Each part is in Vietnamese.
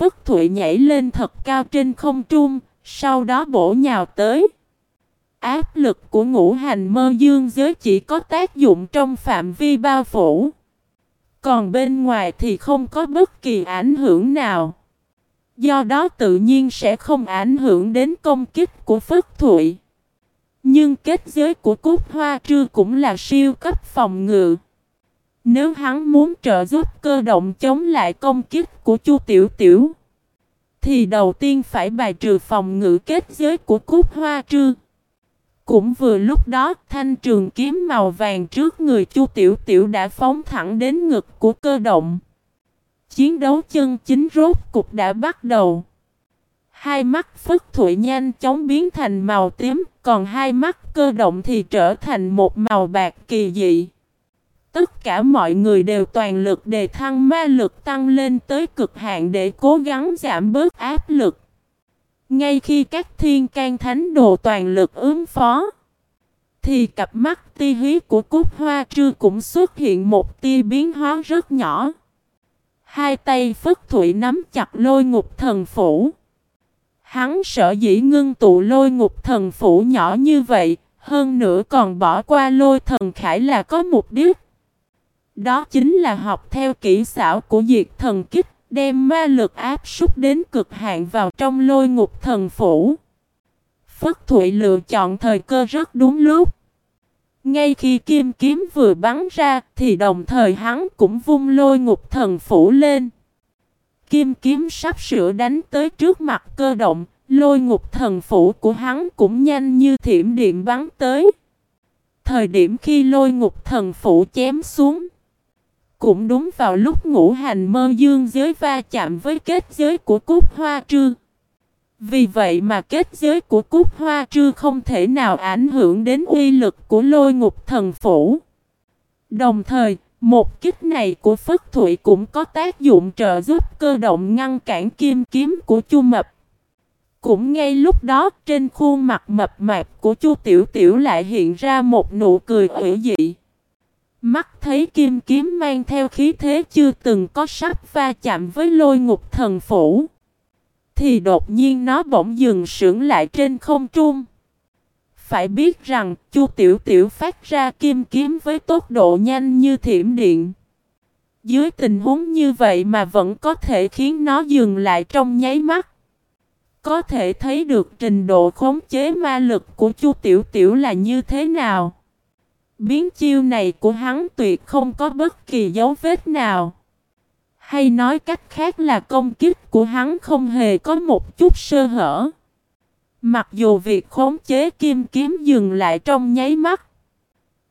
Phất Thụy nhảy lên thật cao trên không trung, sau đó bổ nhào tới. Áp lực của ngũ hành mơ dương giới chỉ có tác dụng trong phạm vi bao phủ. Còn bên ngoài thì không có bất kỳ ảnh hưởng nào. Do đó tự nhiên sẽ không ảnh hưởng đến công kích của Phất Thụy. Nhưng kết giới của Cúc Hoa Trư cũng là siêu cấp phòng ngự. Nếu hắn muốn trợ giúp cơ động chống lại công kích của Chu Tiểu Tiểu, thì đầu tiên phải bài trừ phòng ngự kết giới của Cúc Hoa Trư. Cũng vừa lúc đó, thanh trường kiếm màu vàng trước người Chu Tiểu Tiểu đã phóng thẳng đến ngực của cơ động. Chiến đấu chân chính rốt cục đã bắt đầu. Hai mắt Phất Thụy nhanh chóng biến thành màu tím, còn hai mắt cơ động thì trở thành một màu bạc kỳ dị. Tất cả mọi người đều toàn lực đề thăng ma lực tăng lên tới cực hạn để cố gắng giảm bớt áp lực. Ngay khi các thiên can thánh đồ toàn lực ứng phó, thì cặp mắt ti hí của cúc hoa trư cũng xuất hiện một tia biến hóa rất nhỏ. Hai tay phất thủy nắm chặt lôi ngục thần phủ. Hắn sợ dĩ ngưng tụ lôi ngục thần phủ nhỏ như vậy, hơn nữa còn bỏ qua lôi thần khải là có mục đích. Đó chính là học theo kỹ xảo của diệt thần kích, đem ma lực áp súc đến cực hạn vào trong lôi ngục thần phủ. Phất Thụy lựa chọn thời cơ rất đúng lúc. Ngay khi kim kiếm vừa bắn ra thì đồng thời hắn cũng vung lôi ngục thần phủ lên. Kim kiếm sắp sửa đánh tới trước mặt cơ động, lôi ngục thần phủ của hắn cũng nhanh như thiểm điện bắn tới. Thời điểm khi lôi ngục thần phủ chém xuống, cũng đúng vào lúc ngũ hành mơ dương giới va chạm với kết giới của cúc hoa trư. Vì vậy mà kết giới của cúc hoa trư không thể nào ảnh hưởng đến uy lực của lôi ngục thần phủ. Đồng thời, một kích này của Phất Thụy cũng có tác dụng trợ giúp cơ động ngăn cản kim kiếm của Chu Mập. Cũng ngay lúc đó, trên khuôn mặt mập mạp của Chu Tiểu Tiểu lại hiện ra một nụ cười ủy dị. Mắt thấy kim kiếm mang theo khí thế chưa từng có sắp va chạm với lôi ngục thần phủ. Thì đột nhiên nó bỗng dừng sững lại trên không trung. Phải biết rằng, Chu Tiểu Tiểu phát ra kim kiếm với tốc độ nhanh như thiểm điện. Dưới tình huống như vậy mà vẫn có thể khiến nó dừng lại trong nháy mắt. Có thể thấy được trình độ khống chế ma lực của Chu Tiểu Tiểu là như thế nào. Biến chiêu này của hắn tuyệt không có bất kỳ dấu vết nào. Hay nói cách khác là công kích của hắn không hề có một chút sơ hở. Mặc dù việc khống chế kim kiếm dừng lại trong nháy mắt.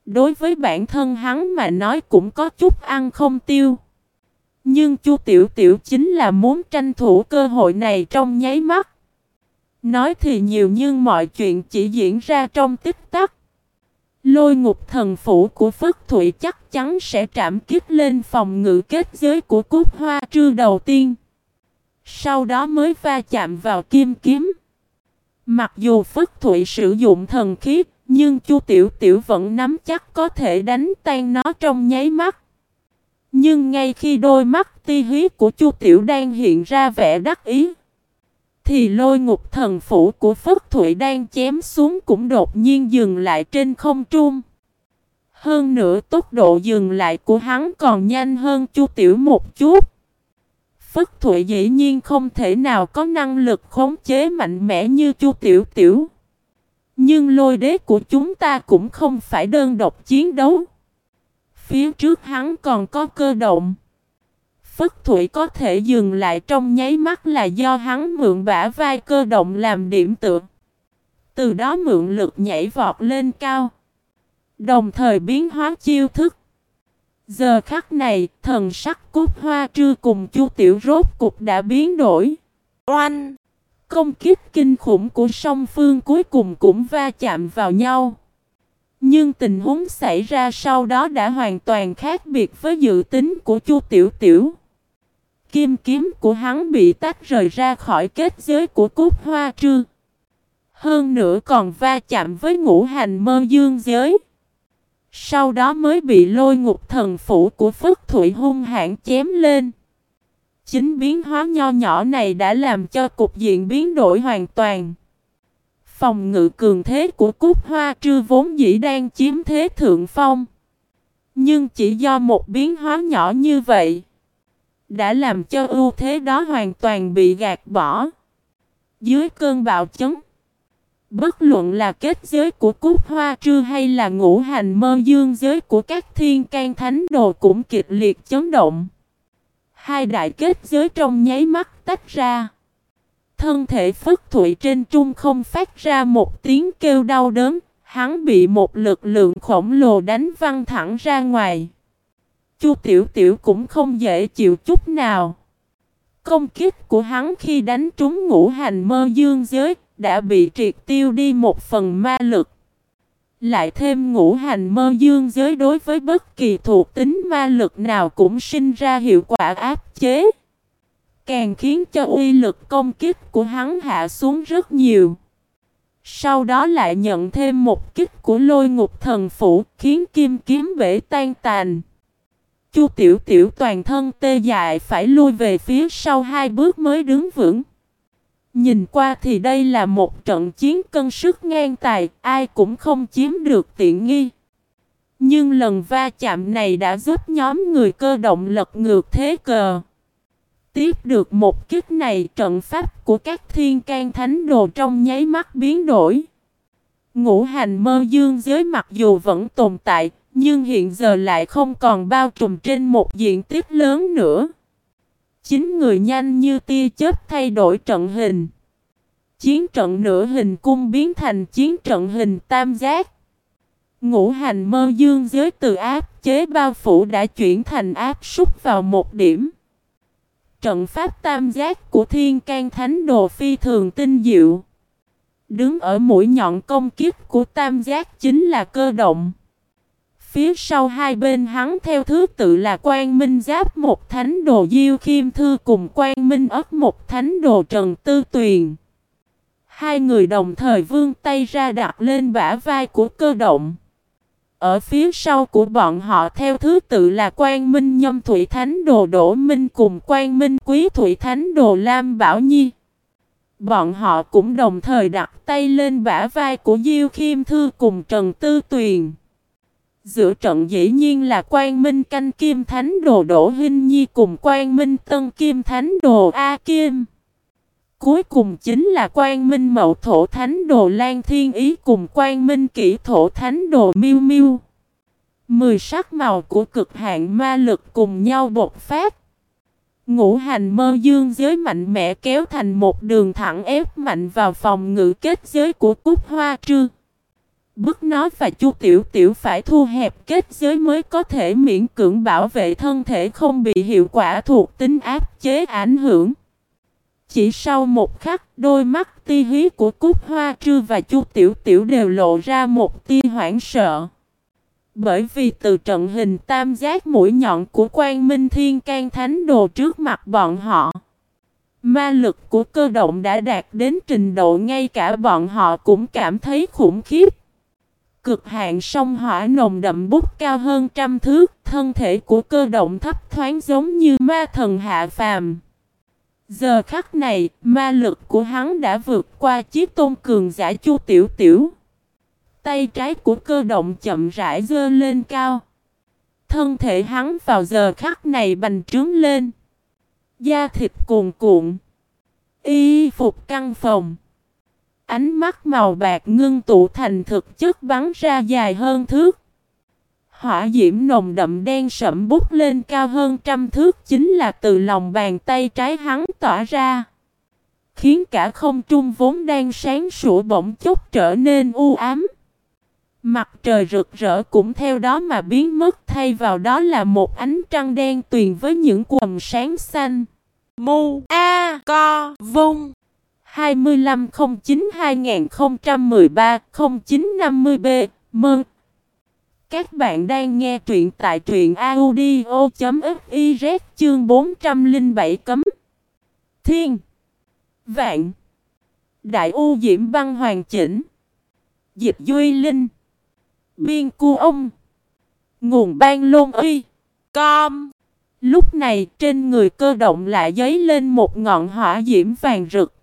Đối với bản thân hắn mà nói cũng có chút ăn không tiêu. Nhưng Chu Tiểu Tiểu chính là muốn tranh thủ cơ hội này trong nháy mắt. Nói thì nhiều nhưng mọi chuyện chỉ diễn ra trong tích tắc. Lôi ngục thần phủ của Phất Thụy chắc chắn sẽ trảm kích lên phòng ngự kết giới của cúc hoa trư đầu tiên. Sau đó mới va chạm vào kim kiếm. Mặc dù Phất Thụy sử dụng thần khí, nhưng Chu Tiểu Tiểu vẫn nắm chắc có thể đánh tan nó trong nháy mắt. Nhưng ngay khi đôi mắt ti hí của Chu Tiểu đang hiện ra vẻ đắc ý, thì lôi ngục thần phủ của Phất Thụy đang chém xuống cũng đột nhiên dừng lại trên không trung. Hơn nữa tốc độ dừng lại của hắn còn nhanh hơn Chu Tiểu một chút. Phất Thụy dĩ nhiên không thể nào có năng lực khống chế mạnh mẽ như Chu Tiểu Tiểu. Nhưng lôi đế của chúng ta cũng không phải đơn độc chiến đấu. Phía trước hắn còn có cơ động. Phất Thủy có thể dừng lại trong nháy mắt là do hắn mượn bả vai cơ động làm điểm tựa. Từ đó mượn lực nhảy vọt lên cao. Đồng thời biến hóa chiêu thức. Giờ khắc này, thần sắc cúc hoa trư cùng chu tiểu rốt cục đã biến đổi. Oanh! Công kích kinh khủng của song phương cuối cùng cũng va chạm vào nhau. Nhưng tình huống xảy ra sau đó đã hoàn toàn khác biệt với dự tính của Chu Tiểu Tiểu. Kim kiếm của hắn bị tách rời ra khỏi kết giới của cúc hoa trư. Hơn nữa còn va chạm với ngũ hành mơ dương giới. Sau đó mới bị lôi ngục thần phủ của Phất Thụy hung hãn chém lên. Chính biến hóa nho nhỏ này đã làm cho cục diện biến đổi hoàn toàn. Phòng ngự cường thế của cúc hoa trư vốn dĩ đang chiếm thế thượng phong. Nhưng chỉ do một biến hóa nhỏ như vậy, đã làm cho ưu thế đó hoàn toàn bị gạt bỏ. Dưới cơn bạo chấn, bất luận là kết giới của cúc hoa trư hay là ngũ hành mơ dương giới của các thiên can thánh đồ cũng kịch liệt chấn động. Hai đại kết giới trong nháy mắt tách ra. Thân thể phất thụy trên trung không phát ra một tiếng kêu đau đớn, hắn bị một lực lượng khổng lồ đánh văng thẳng ra ngoài. Chu Tiểu Tiểu cũng không dễ chịu chút nào. Công kích của hắn khi đánh trúng ngũ hành mơ dương giới đã bị triệt tiêu đi một phần ma lực. Lại thêm ngũ hành mơ dương giới đối với bất kỳ thuộc tính ma lực nào cũng sinh ra hiệu quả áp chế. Càng khiến cho uy lực công kích của hắn hạ xuống rất nhiều. Sau đó lại nhận thêm một kích của lôi ngục thần phủ khiến kim kiếm bể tan tành Chu tiểu tiểu toàn thân tê dại phải lui về phía sau hai bước mới đứng vững. Nhìn qua thì đây là một trận chiến cân sức ngang tài, ai cũng không chiếm được tiện nghi. Nhưng lần va chạm này đã giúp nhóm người cơ động lật ngược thế cờ. Tiếp được một kích này trận pháp của các thiên can thánh đồ trong nháy mắt biến đổi. Ngũ hành mơ dương giới mặc dù vẫn tồn tại, nhưng hiện giờ lại không còn bao trùm trên một diện tích lớn nữa. Chính người nhanh như tia chớp thay đổi trận hình. Chiến trận nửa hình cung biến thành chiến trận hình tam giác. Ngũ hành mơ dương giới từ áp chế bao phủ đã chuyển thành áp súc vào một điểm. Trận pháp tam giác của thiên can thánh đồ phi thường tinh diệu. Đứng ở mũi nhọn công kiếp của tam giác chính là cơ động. Phía sau hai bên hắn theo thứ tự là quan minh giáp một thánh đồ diêu khiêm thư cùng quan minh ất một thánh đồ trần tư tuyền. Hai người đồng thời vươn tay ra đặt lên bả vai của cơ động. Ở phía sau của bọn họ theo thứ tự là Quan Minh Nhâm Thủy Thánh Đồ Đỗ Minh cùng Quan Minh Quý Thủy Thánh Đồ Lam Bảo Nhi. Bọn họ cũng đồng thời đặt tay lên bả vai của Diêu Khiêm Thư cùng Trần Tư Tuyền. Giữa trận dĩ nhiên là Quan Minh Canh Kim Thánh Đồ Đỗ Hinh Nhi cùng Quan Minh Tân Kim Thánh Đồ A Kim. Cuối cùng chính là Quan Minh Mậu Thổ Thánh Đồ Lan Thiên Ý cùng Quan Minh Kỷ Thổ Thánh Đồ Miêu Miêu. Mười sắc màu của cực hạn ma lực cùng nhau bột phát. Ngũ hành mơ dương giới mạnh mẽ kéo thành một đường thẳng ép mạnh vào phòng ngự kết giới của cúc hoa trư. Bức nó và chu tiểu tiểu phải thu hẹp kết giới mới có thể miễn cưỡng bảo vệ thân thể không bị hiệu quả thuộc tính áp chế ảnh hưởng. Chỉ sau một khắc, đôi mắt ti hí của Cúc Hoa Trư và Chu Tiểu Tiểu đều lộ ra một tia hoảng sợ. Bởi vì từ trận hình tam giác mũi nhọn của Quan Minh Thiên can Thánh Đồ trước mặt bọn họ, ma lực của cơ động đã đạt đến trình độ ngay cả bọn họ cũng cảm thấy khủng khiếp. Cực hạn sông hỏa nồng đậm bút cao hơn trăm thước, thân thể của cơ động thấp thoáng giống như ma thần hạ phàm. Giờ khắc này, ma lực của hắn đã vượt qua chiếc tôn cường giả chu tiểu tiểu. Tay trái của cơ động chậm rãi dơ lên cao. Thân thể hắn vào giờ khắc này bành trướng lên. Da thịt cuồn cuộn. Y phục căng phòng. Ánh mắt màu bạc ngưng tụ thành thực chất bắn ra dài hơn thước. Hỏa diễm nồng đậm đen sẫm bút lên cao hơn trăm thước chính là từ lòng bàn tay trái hắn tỏa ra. Khiến cả không trung vốn đang sáng sủa bỗng chốc trở nên u ám. Mặt trời rực rỡ cũng theo đó mà biến mất, thay vào đó là một ánh trăng đen tuyền với những quầm sáng xanh. Mu A Co Vung 2509-2013-0950B Mừng! các bạn đang nghe truyện tại truyện audio.fiz chương 407 cấm. Thiên. Vạn. Đại U Diễm Băng Hoàn Chỉnh. Dịch Duy Linh. Biên Cu Ông. Nguồn Ban Lôn Uy Com. Lúc này trên người cơ động lại dấy lên một ngọn hỏa diễm vàng rực.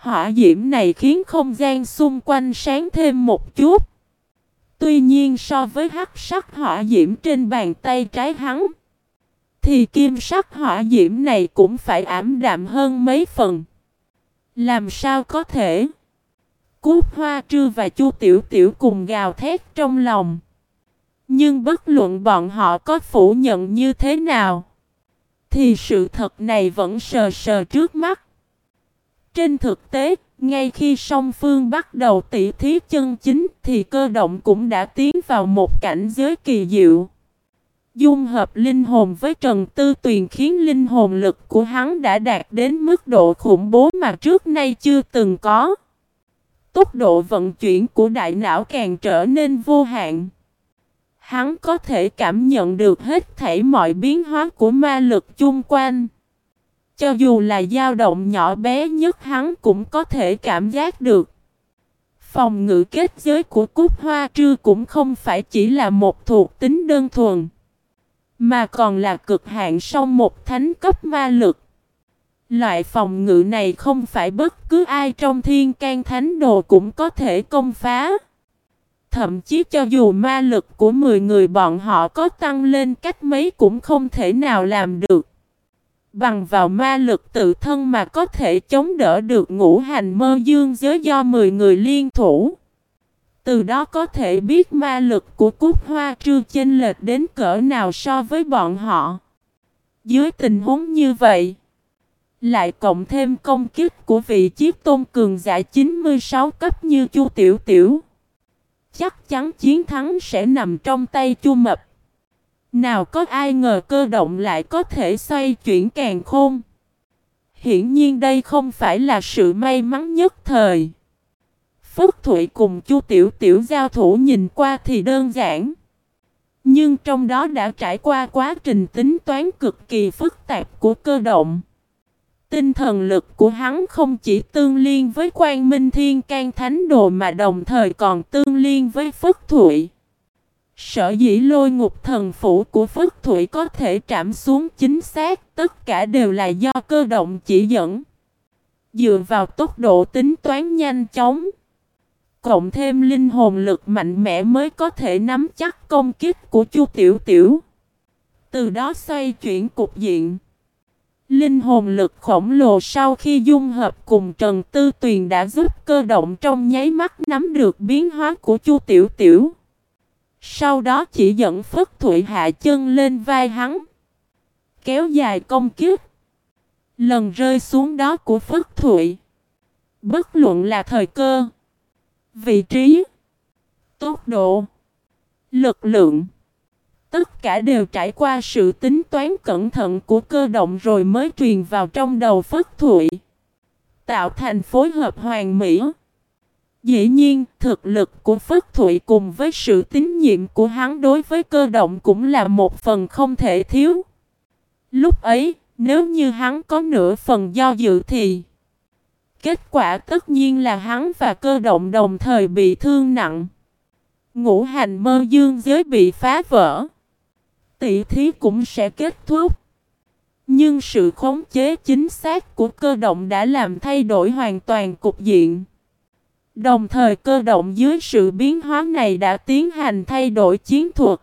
Hỏa diễm này khiến không gian xung quanh sáng thêm một chút. Tuy nhiên so với hắc sắc hỏa diễm trên bàn tay trái hắn, thì kim sắc hỏa diễm này cũng phải ảm đạm hơn mấy phần. Làm sao có thể? Cút hoa trư và chu tiểu tiểu cùng gào thét trong lòng. Nhưng bất luận bọn họ có phủ nhận như thế nào, thì sự thật này vẫn sờ sờ trước mắt. Trên thực tế, ngay khi song phương bắt đầu tỉ thí chân chính thì cơ động cũng đã tiến vào một cảnh giới kỳ diệu. Dung hợp linh hồn với Trần Tư Tuyền khiến linh hồn lực của hắn đã đạt đến mức độ khủng bố mà trước nay chưa từng có. Tốc độ vận chuyển của đại não càng trở nên vô hạn. Hắn có thể cảm nhận được hết thảy mọi biến hóa của ma lực chung quanh. Cho dù là dao động nhỏ bé nhất, hắn cũng có thể cảm giác được. Phòng ngự kết giới của cúc hoa trư cũng không phải chỉ là một thuộc tính đơn thuần. Mà còn là cực hạn sau một thánh cấp ma lực. Loại phòng ngự này không phải bất cứ ai trong thiên can thánh đồ cũng có thể công phá. Thậm chí cho dù ma lực của 10 người bọn họ có tăng lên, cách mấy cũng không thể nào làm được. Bằng vào ma lực tự thân mà có thể chống đỡ được ngũ hành mơ dương giới do 10 người liên thủ. Từ đó có thể biết ma lực của cúc hoa trư chênh lệch đến cỡ nào so với bọn họ. Dưới tình huống như vậy, lại cộng thêm công kích của vị chiếc tôn cường giả 96 cấp như Chu Tiểu Tiểu. Chắc chắn chiến thắng sẽ nằm trong tay Chu Mập. Nào có ai ngờ cơ động lại có thể xoay chuyển càng khôn. Hiển nhiên đây không phải là sự may mắn nhất thời. Phúc Thụy cùng Chu Tiểu Tiểu giao thủ nhìn qua thì đơn giản. Nhưng trong đó đã trải qua quá trình tính toán cực kỳ phức tạp của cơ động. Tinh thần lực của hắn không chỉ tương liên với quan minh thiên can thánh đồ mà đồng thời còn tương liên với Phất Thụy. Sở dĩ lôi ngục thần phủ của Phất Thụy có thể trảm xuống chính xác, tất cả đều là do cơ động chỉ dẫn. Dựa vào tốc độ tính toán nhanh chóng. Cộng thêm linh hồn lực mạnh mẽ mới có thể nắm chắc công kích của Chu Tiểu Tiểu. Từ đó xoay chuyển cục diện. Linh hồn lực khổng lồ sau khi dung hợp cùng Trần Tư Tuyền đã giúp cơ động trong nháy mắt nắm được biến hóa của Chu Tiểu Tiểu. Sau đó chỉ dẫn Phất Thụy hạ chân lên vai hắn. Kéo dài công kiếp. Lần rơi xuống đó của Phất Thụy. Bất luận là thời cơ. Vị trí. Tốc độ. Lực lượng. Tất cả đều trải qua sự tính toán cẩn thận của cơ động rồi mới truyền vào trong đầu Phất Thụy. Tạo thành phối hợp hoàn mỹ. Dĩ nhiên, thực lực của Phất Thụy cùng với sự tín nhiệm của hắn đối với cơ động cũng là một phần không thể thiếu. Lúc ấy, nếu như hắn có nửa phần do dự thì Kết quả tất nhiên là hắn và cơ động đồng thời bị thương nặng. Ngũ hành mơ dương giới bị phá vỡ tỷ thí cũng sẽ kết thúc. Nhưng sự khống chế chính xác của cơ động đã làm thay đổi hoàn toàn cục diện. Đồng thời cơ động dưới sự biến hóa này đã tiến hành thay đổi chiến thuật.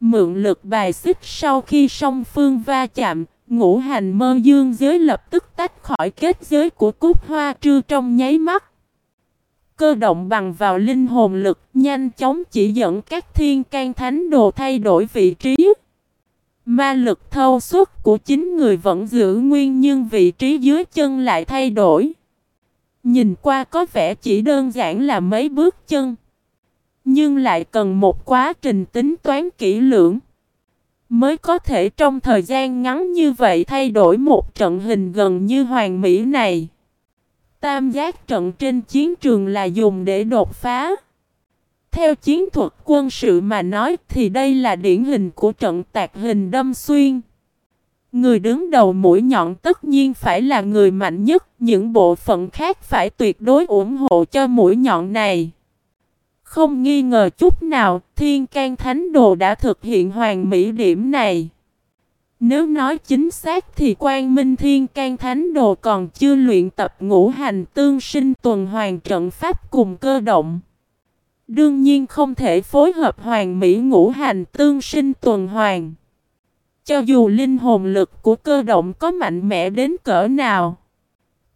Mượn lực bài xích sau khi song phương va chạm, ngũ hành mơ dương giới lập tức tách khỏi kết giới của cúc hoa trư trong nháy mắt. Cơ động bằng vào linh hồn lực, nhanh chóng chỉ dẫn các thiên can thánh đồ thay đổi vị trí. Ma lực thâu suốt của chính người vẫn giữ nguyên nhưng vị trí dưới chân lại thay đổi. Nhìn qua có vẻ chỉ đơn giản là mấy bước chân. Nhưng lại cần một quá trình tính toán kỹ lưỡng. Mới có thể trong thời gian ngắn như vậy thay đổi một trận hình gần như hoàn mỹ này. Tam giác trận trên chiến trường là dùng để đột phá. Theo chiến thuật quân sự mà nói thì đây là điển hình của trận tạc hình đâm xuyên. Người đứng đầu mũi nhọn tất nhiên phải là người mạnh nhất, những bộ phận khác phải tuyệt đối ủng hộ cho mũi nhọn này. Không nghi ngờ chút nào, Thiên can Thánh Đồ đã thực hiện hoàn mỹ điểm này. Nếu nói chính xác thì quan minh thiên can thánh đồ còn chưa luyện tập ngũ hành tương sinh tuần hoàn trận pháp cùng cơ động. Đương nhiên không thể phối hợp hoàn mỹ ngũ hành tương sinh tuần hoàn. Cho dù linh hồn lực của cơ động có mạnh mẽ đến cỡ nào,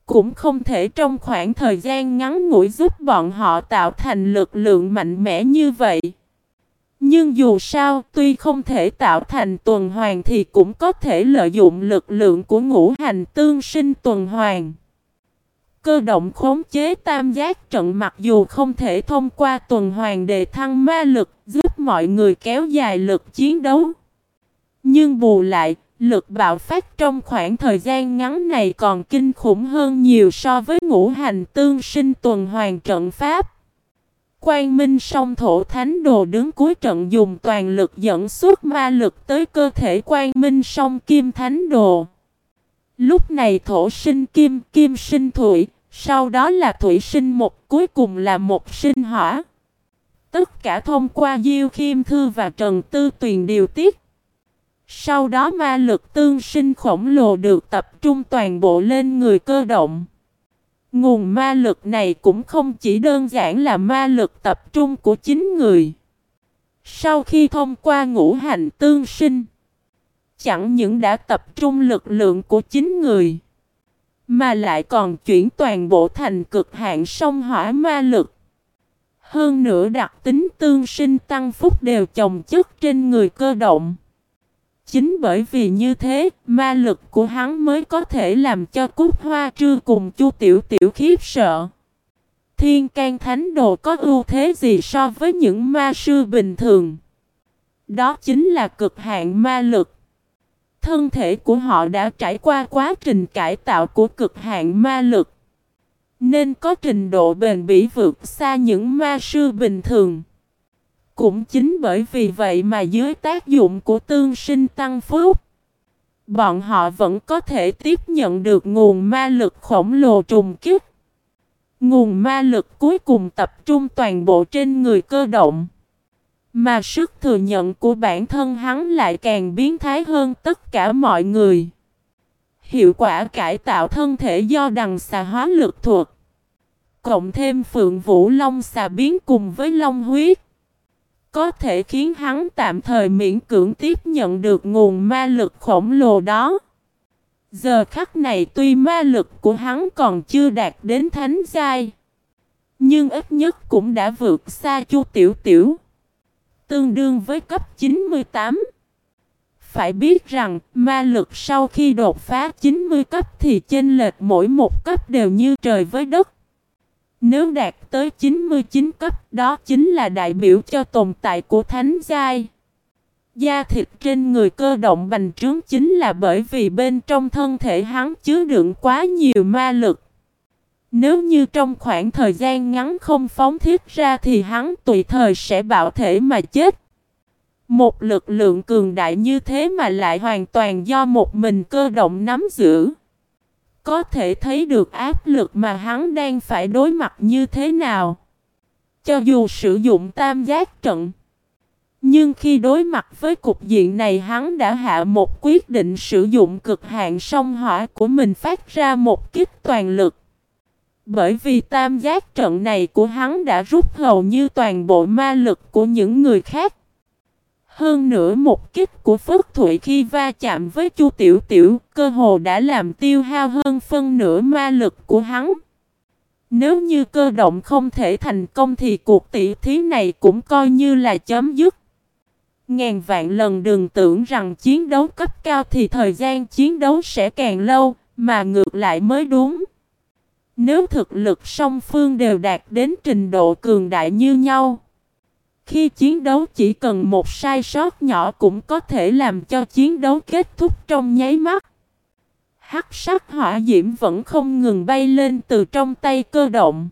cũng không thể trong khoảng thời gian ngắn ngủi giúp bọn họ tạo thành lực lượng mạnh mẽ như vậy. Nhưng dù sao, tuy không thể tạo thành tuần hoàn thì cũng có thể lợi dụng lực lượng của ngũ hành tương sinh tuần hoàn. Cơ động khống chế tam giác trận mặc dù không thể thông qua tuần hoàn để thăng ma lực, giúp mọi người kéo dài lực chiến đấu. Nhưng bù lại, lực bạo phát trong khoảng thời gian ngắn này còn kinh khủng hơn nhiều so với ngũ hành tương sinh tuần hoàn trận pháp. Quang Minh song thổ thánh đồ đứng cuối trận dùng toàn lực dẫn suốt ma lực tới cơ thể Quang Minh song kim thánh đồ. Lúc này thổ sinh kim, kim sinh thủy, sau đó là thủy sinh một, cuối cùng là một sinh hỏa. Tất cả thông qua Diêu Khiêm Thư và Trần Tư Tuyền điều tiết. Sau đó ma lực tương sinh khổng lồ được tập trung toàn bộ lên người cơ động. Nguồn ma lực này cũng không chỉ đơn giản là ma lực tập trung của chính người. Sau khi thông qua ngũ hành tương sinh, chẳng những đã tập trung lực lượng của chính người, mà lại còn chuyển toàn bộ thành cực hạn sông hỏa ma lực. Hơn nữa đặc tính tương sinh tăng phúc đều chồng chất trên người cơ động. Chính bởi vì như thế, ma lực của hắn mới có thể làm cho Cúc Hoa Trư cùng Chu Tiểu Tiểu khiếp sợ. Thiên can thánh đồ có ưu thế gì so với những ma sư bình thường? Đó chính là cực hạn ma lực. Thân thể của họ đã trải qua quá trình cải tạo của cực hạn ma lực. Nên có trình độ bền bỉ vượt xa những ma sư bình thường. Cũng chính bởi vì vậy mà dưới tác dụng của tương sinh tăng phúc, bọn họ vẫn có thể tiếp nhận được nguồn ma lực khổng lồ trùng kích. Nguồn ma lực cuối cùng tập trung toàn bộ trên người cơ động. Mà sức thừa nhận của bản thân hắn lại càng biến thái hơn tất cả mọi người. Hiệu quả cải tạo thân thể do đằng xà hóa lực thuộc, Cộng thêm phượng vũ long xà biến cùng với long huyết. Có thể khiến hắn tạm thời miễn cưỡng tiếp nhận được nguồn ma lực khổng lồ đó. Giờ khắc này tuy ma lực của hắn còn chưa đạt đến thánh giai. Nhưng ít nhất cũng đã vượt xa chu tiểu tiểu. Tương đương với cấp 98. Phải biết rằng, ma lực sau khi đột phá 90 cấp thì chênh lệch mỗi một cấp đều như trời với đất. Nếu đạt tới 99 cấp, đó chính là đại biểu cho tồn tại của thánh giai. Da thịt trên người cơ động bành trướng chính là bởi vì bên trong thân thể hắn chứa đựng quá nhiều ma lực. Nếu như trong khoảng thời gian ngắn không phóng thiết ra thì hắn tùy thời sẽ bạo thể mà chết. Một lực lượng cường đại như thế mà lại hoàn toàn do một mình cơ động nắm giữ. Có thể thấy được áp lực mà hắn đang phải đối mặt như thế nào. Cho dù sử dụng tam giác trận. Nhưng khi đối mặt với cục diện này hắn đã hạ một quyết định sử dụng cực hạn song hỏa của mình phát ra một kích toàn lực. Bởi vì tam giác trận này của hắn đã rút hầu như toàn bộ ma lực của những người khác. Hơn nữa một kích của Phất Thụy khi va chạm với Chu Tiểu Tiểu, cơ hồ đã làm tiêu hao hơn phân nửa ma lực của hắn. Nếu như cơ động không thể thành công thì cuộc tỷ thí này cũng coi như là chấm dứt. Ngàn vạn lần đừng tưởng rằng chiến đấu cấp cao thì thời gian chiến đấu sẽ càng lâu, mà ngược lại mới đúng. Nếu thực lực song phương đều đạt đến trình độ cường đại như nhau, khi chiến đấu chỉ cần một sai sót nhỏ cũng có thể làm cho chiến đấu kết thúc trong nháy mắt. Hắc sắc hỏa diễm vẫn không ngừng bay lên từ trong tay cơ động.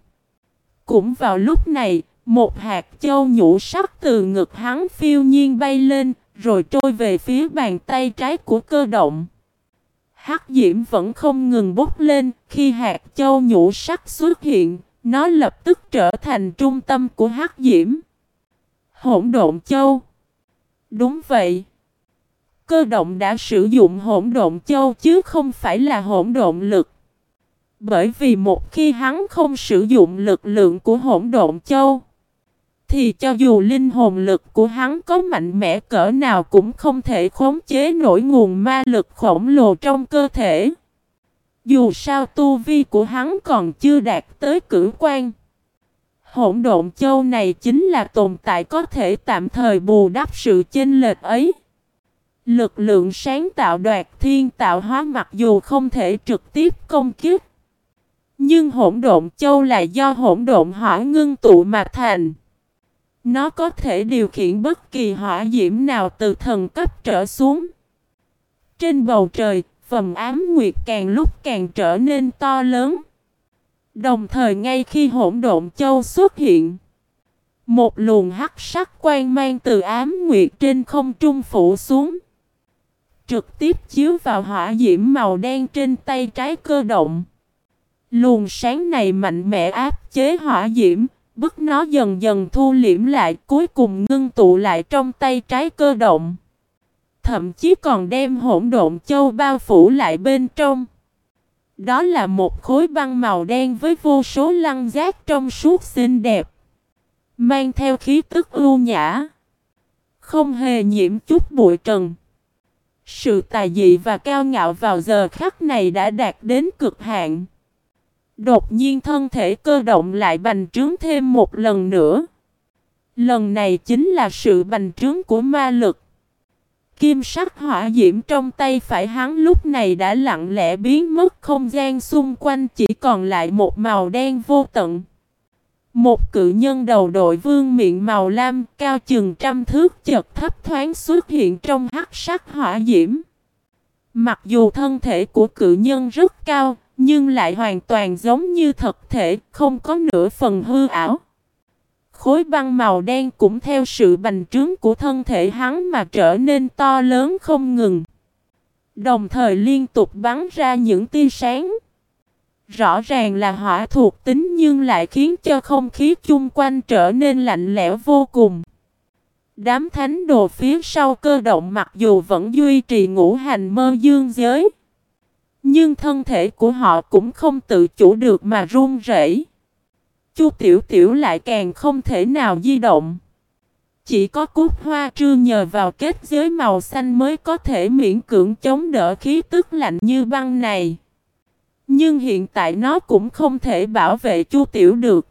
Cũng vào lúc này, một hạt châu nhũ sắc từ ngực hắn phiêu nhiên bay lên, rồi trôi về phía bàn tay trái của cơ động. Hắc diễm vẫn không ngừng bốc lên, khi hạt châu nhũ sắc xuất hiện, nó lập tức trở thành trung tâm của hắc diễm. Hỗn độn châu. Đúng vậy. Cơ động đã sử dụng hỗn độn châu chứ không phải là hỗn độn lực. Bởi vì một khi hắn không sử dụng lực lượng của hỗn độn châu, thì cho dù linh hồn lực của hắn có mạnh mẽ cỡ nào cũng không thể khống chế nổi nguồn ma lực khổng lồ trong cơ thể. Dù sao tu vi của hắn còn chưa đạt tới cử quan. Hỗn độn châu này chính là tồn tại có thể tạm thời bù đắp sự chênh lệch ấy. Lực lượng sáng tạo đoạt thiên tạo hóa mặc dù không thể trực tiếp công kiếp. Nhưng hỗn độn châu là do hỗn độn hỏa ngưng tụ mà thành. Nó có thể điều khiển bất kỳ hỏa diễm nào từ thần cấp trở xuống. Trên bầu trời, vầng ám nguyệt càng lúc càng trở nên to lớn. Đồng thời ngay khi hỗn độn châu xuất hiện, một luồng hắc sắc quang mang từ ám nguyệt trên không trung phủ xuống, trực tiếp chiếu vào hỏa diễm màu đen trên tay trái cơ động. Luồng sáng này mạnh mẽ áp chế hỏa diễm, bức nó dần dần thu liễm lại, cuối cùng ngưng tụ lại trong tay trái cơ động. Thậm chí còn đem hỗn độn châu bao phủ lại bên trong. Đó là một khối băng màu đen với vô số lăng giác trong suốt xinh đẹp. Mang theo khí tức ưu nhã. Không hề nhiễm chút bụi trần. Sự tài dị và cao ngạo vào giờ khắc này đã đạt đến cực hạn. Đột nhiên thân thể cơ động lại bành trướng thêm một lần nữa. Lần này chính là sự bành trướng của ma lực. Kim sắc hỏa diễm trong tay phải hắn lúc này đã lặng lẽ biến mất không gian xung quanh chỉ còn lại một màu đen vô tận. Một cự nhân đầu đội vương miệng màu lam cao chừng trăm thước chật thấp thoáng xuất hiện trong hắc sắc hỏa diễm. Mặc dù thân thể của cự nhân rất cao, nhưng lại hoàn toàn giống như thật thể, không có nửa phần hư ảo. Khối băng màu đen cũng theo sự bành trướng của thân thể hắn mà trở nên to lớn không ngừng. Đồng thời liên tục bắn ra những tia sáng. Rõ ràng là hỏa thuộc tính nhưng lại khiến cho không khí chung quanh trở nên lạnh lẽo vô cùng. Đám thánh đồ phía sau cơ động mặc dù vẫn duy trì ngũ hành mơ dương giới. Nhưng thân thể của họ cũng không tự chủ được mà run rẩy. Chu Tiểu Tiểu lại càng không thể nào di động. Chỉ có cúc hoa trương nhờ vào kết giới màu xanh mới có thể miễn cưỡng chống đỡ khí tức lạnh như băng này. Nhưng hiện tại nó cũng không thể bảo vệ Chu Tiểu được.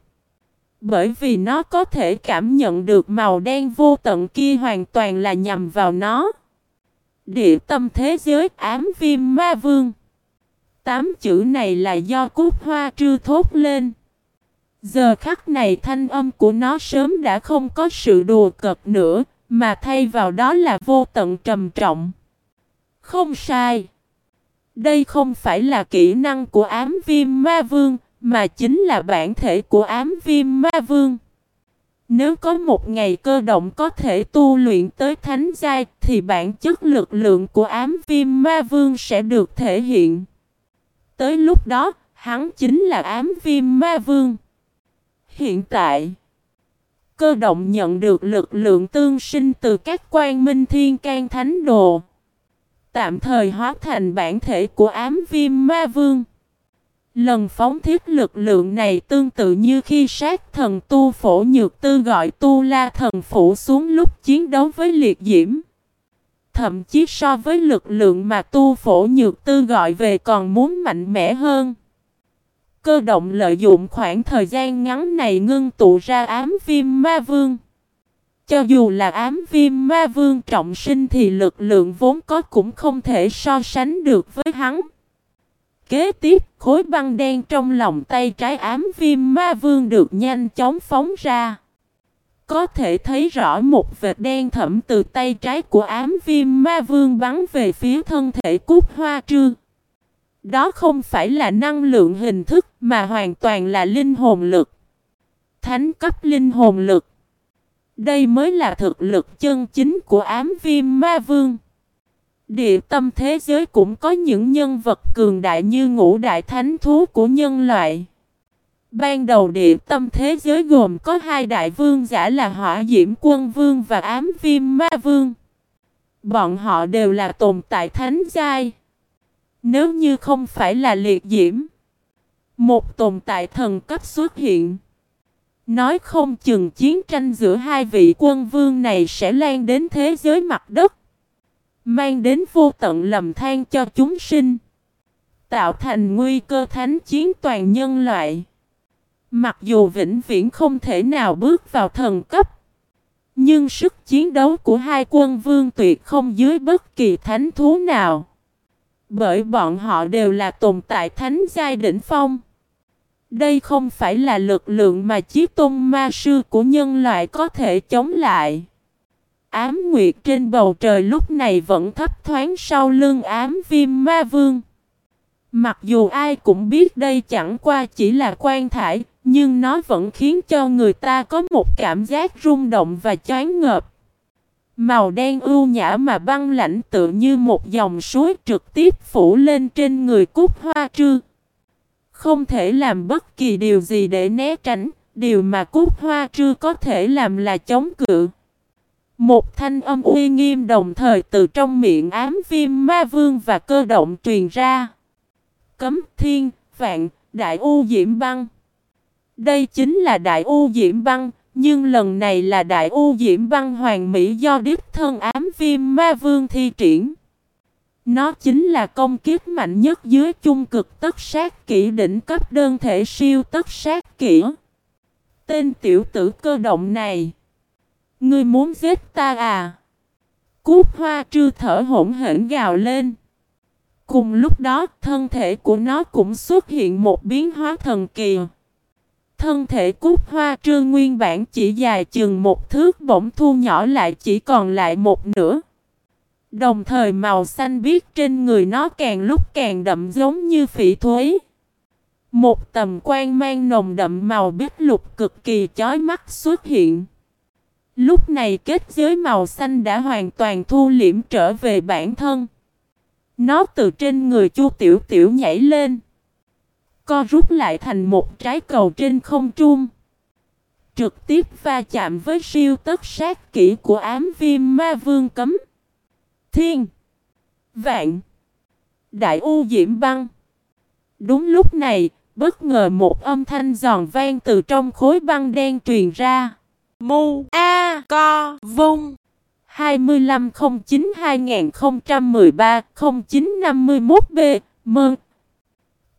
Bởi vì nó có thể cảm nhận được màu đen vô tận kia hoàn toàn là nhằm vào nó. Địa tâm thế giới ám viêm ma vương. Tám chữ này là do cúc hoa trư thốt lên. Giờ khắc này thanh âm của nó sớm đã không có sự đùa cợt nữa, mà thay vào đó là vô tận trầm trọng. Không sai. Đây không phải là kỹ năng của ám viêm ma vương, mà chính là bản thể của ám viêm ma vương. Nếu có một ngày cơ động có thể tu luyện tới thánh giai thì bản chất lực lượng của ám viêm ma vương sẽ được thể hiện. Tới lúc đó, hắn chính là ám viêm ma vương. Hiện tại, cơ động nhận được lực lượng tương sinh từ các quan minh thiên can thánh đồ. Tạm thời hóa thành bản thể của ám viêm ma vương. Lần phóng thiết lực lượng này tương tự như khi sát thần tu phổ nhược tư gọi tu la thần phủ xuống lúc chiến đấu với liệt diễm. Thậm chí so với lực lượng mà tu phổ nhược tư gọi về còn muốn mạnh mẽ hơn. Cơ động lợi dụng khoảng thời gian ngắn này ngưng tụ ra ám viêm ma vương. Cho dù là ám viêm ma vương trọng sinh thì lực lượng vốn có cũng không thể so sánh được với hắn. Kế tiếp, khối băng đen trong lòng tay trái ám viêm ma vương được nhanh chóng phóng ra. Có thể thấy rõ một vệt đen thẫm từ tay trái của ám viêm ma vương bắn về phía thân thể cúc hoa trương. Đó không phải là năng lượng hình thức mà hoàn toàn là linh hồn lực. Thánh cấp linh hồn lực. Đây mới là thực lực chân chính của ám viêm ma vương. Địa tâm thế giới cũng có những nhân vật cường đại như ngũ đại thánh thú của nhân loại. Ban đầu địa tâm thế giới gồm có hai đại vương giả là hỏa diễm quân vương và ám viêm ma vương. Bọn họ đều là tồn tại thánh giai. Nếu như không phải là liệt diễm, một tồn tại thần cấp xuất hiện. Nói không chừng chiến tranh giữa hai vị quân vương này sẽ lan đến thế giới mặt đất. Mang đến vô tận lầm than cho chúng sinh. Tạo thành nguy cơ thánh chiến toàn nhân loại. Mặc dù vĩnh viễn không thể nào bước vào thần cấp. Nhưng sức chiến đấu của hai quân vương tuyệt không dưới bất kỳ thánh thú nào. Bởi bọn họ đều là tồn tại thánh giai đỉnh phong. Đây không phải là lực lượng mà chiếc tôn ma sư của nhân loại có thể chống lại. Ám nguyệt trên bầu trời lúc này vẫn thấp thoáng sau lưng ám viêm ma vương. Mặc dù ai cũng biết đây chẳng qua chỉ là quan thải, nhưng nó vẫn khiến cho người ta có một cảm giác rung động và choáng ngợp. Màu đen ưu nhã mà băng lãnh tự như một dòng suối trực tiếp phủ lên trên người cúc hoa trư. Không thể làm bất kỳ điều gì để né tránh, điều mà cúc hoa trư có thể làm là chống cự. Một thanh âm uy nghiêm đồng thời từ trong miệng ám viêm ma vương và cơ động truyền ra. Cấm thiên, vạn, đại u diễm băng. Đây chính là đại u diễm băng, nhưng lần này là đại u diễm băng hoàng mỹ do đích thân ám viêm ma vương thi triển. Nó chính là công kiếp mạnh nhất dưới chung cực tất sát kỹ đỉnh cấp đơn thể siêu tất sát kỹ. Tên tiểu tử cơ động này. Ngươi muốn giết ta à? Cút hoa trư thở hỗn hển gào lên. Cùng lúc đó, thân thể của nó cũng xuất hiện một biến hóa thần kỳ. Thân thể cúc hoa trương nguyên bản chỉ dài chừng một thước bỗng thu nhỏ lại chỉ còn lại một nửa. Đồng thời màu xanh biếc trên người nó càng lúc càng đậm giống như phỉ thuế. Một tầm quan mang nồng đậm màu biếc lục cực kỳ chói mắt xuất hiện. Lúc này kết giới màu xanh đã hoàn toàn thu liễm trở về bản thân. Nó từ trên người chu tiểu tiểu nhảy lên. Co rút lại thành một trái cầu trên không trung. Trực tiếp va chạm với siêu tất sát kỹ của ám viêm ma vương cấm. Thiên. Vạn. Đại U Diễm Băng. Đúng lúc này, bất ngờ một âm thanh giòn vang từ trong khối băng đen truyền ra. Mu A Co Vung 2509-2013-0951B mơn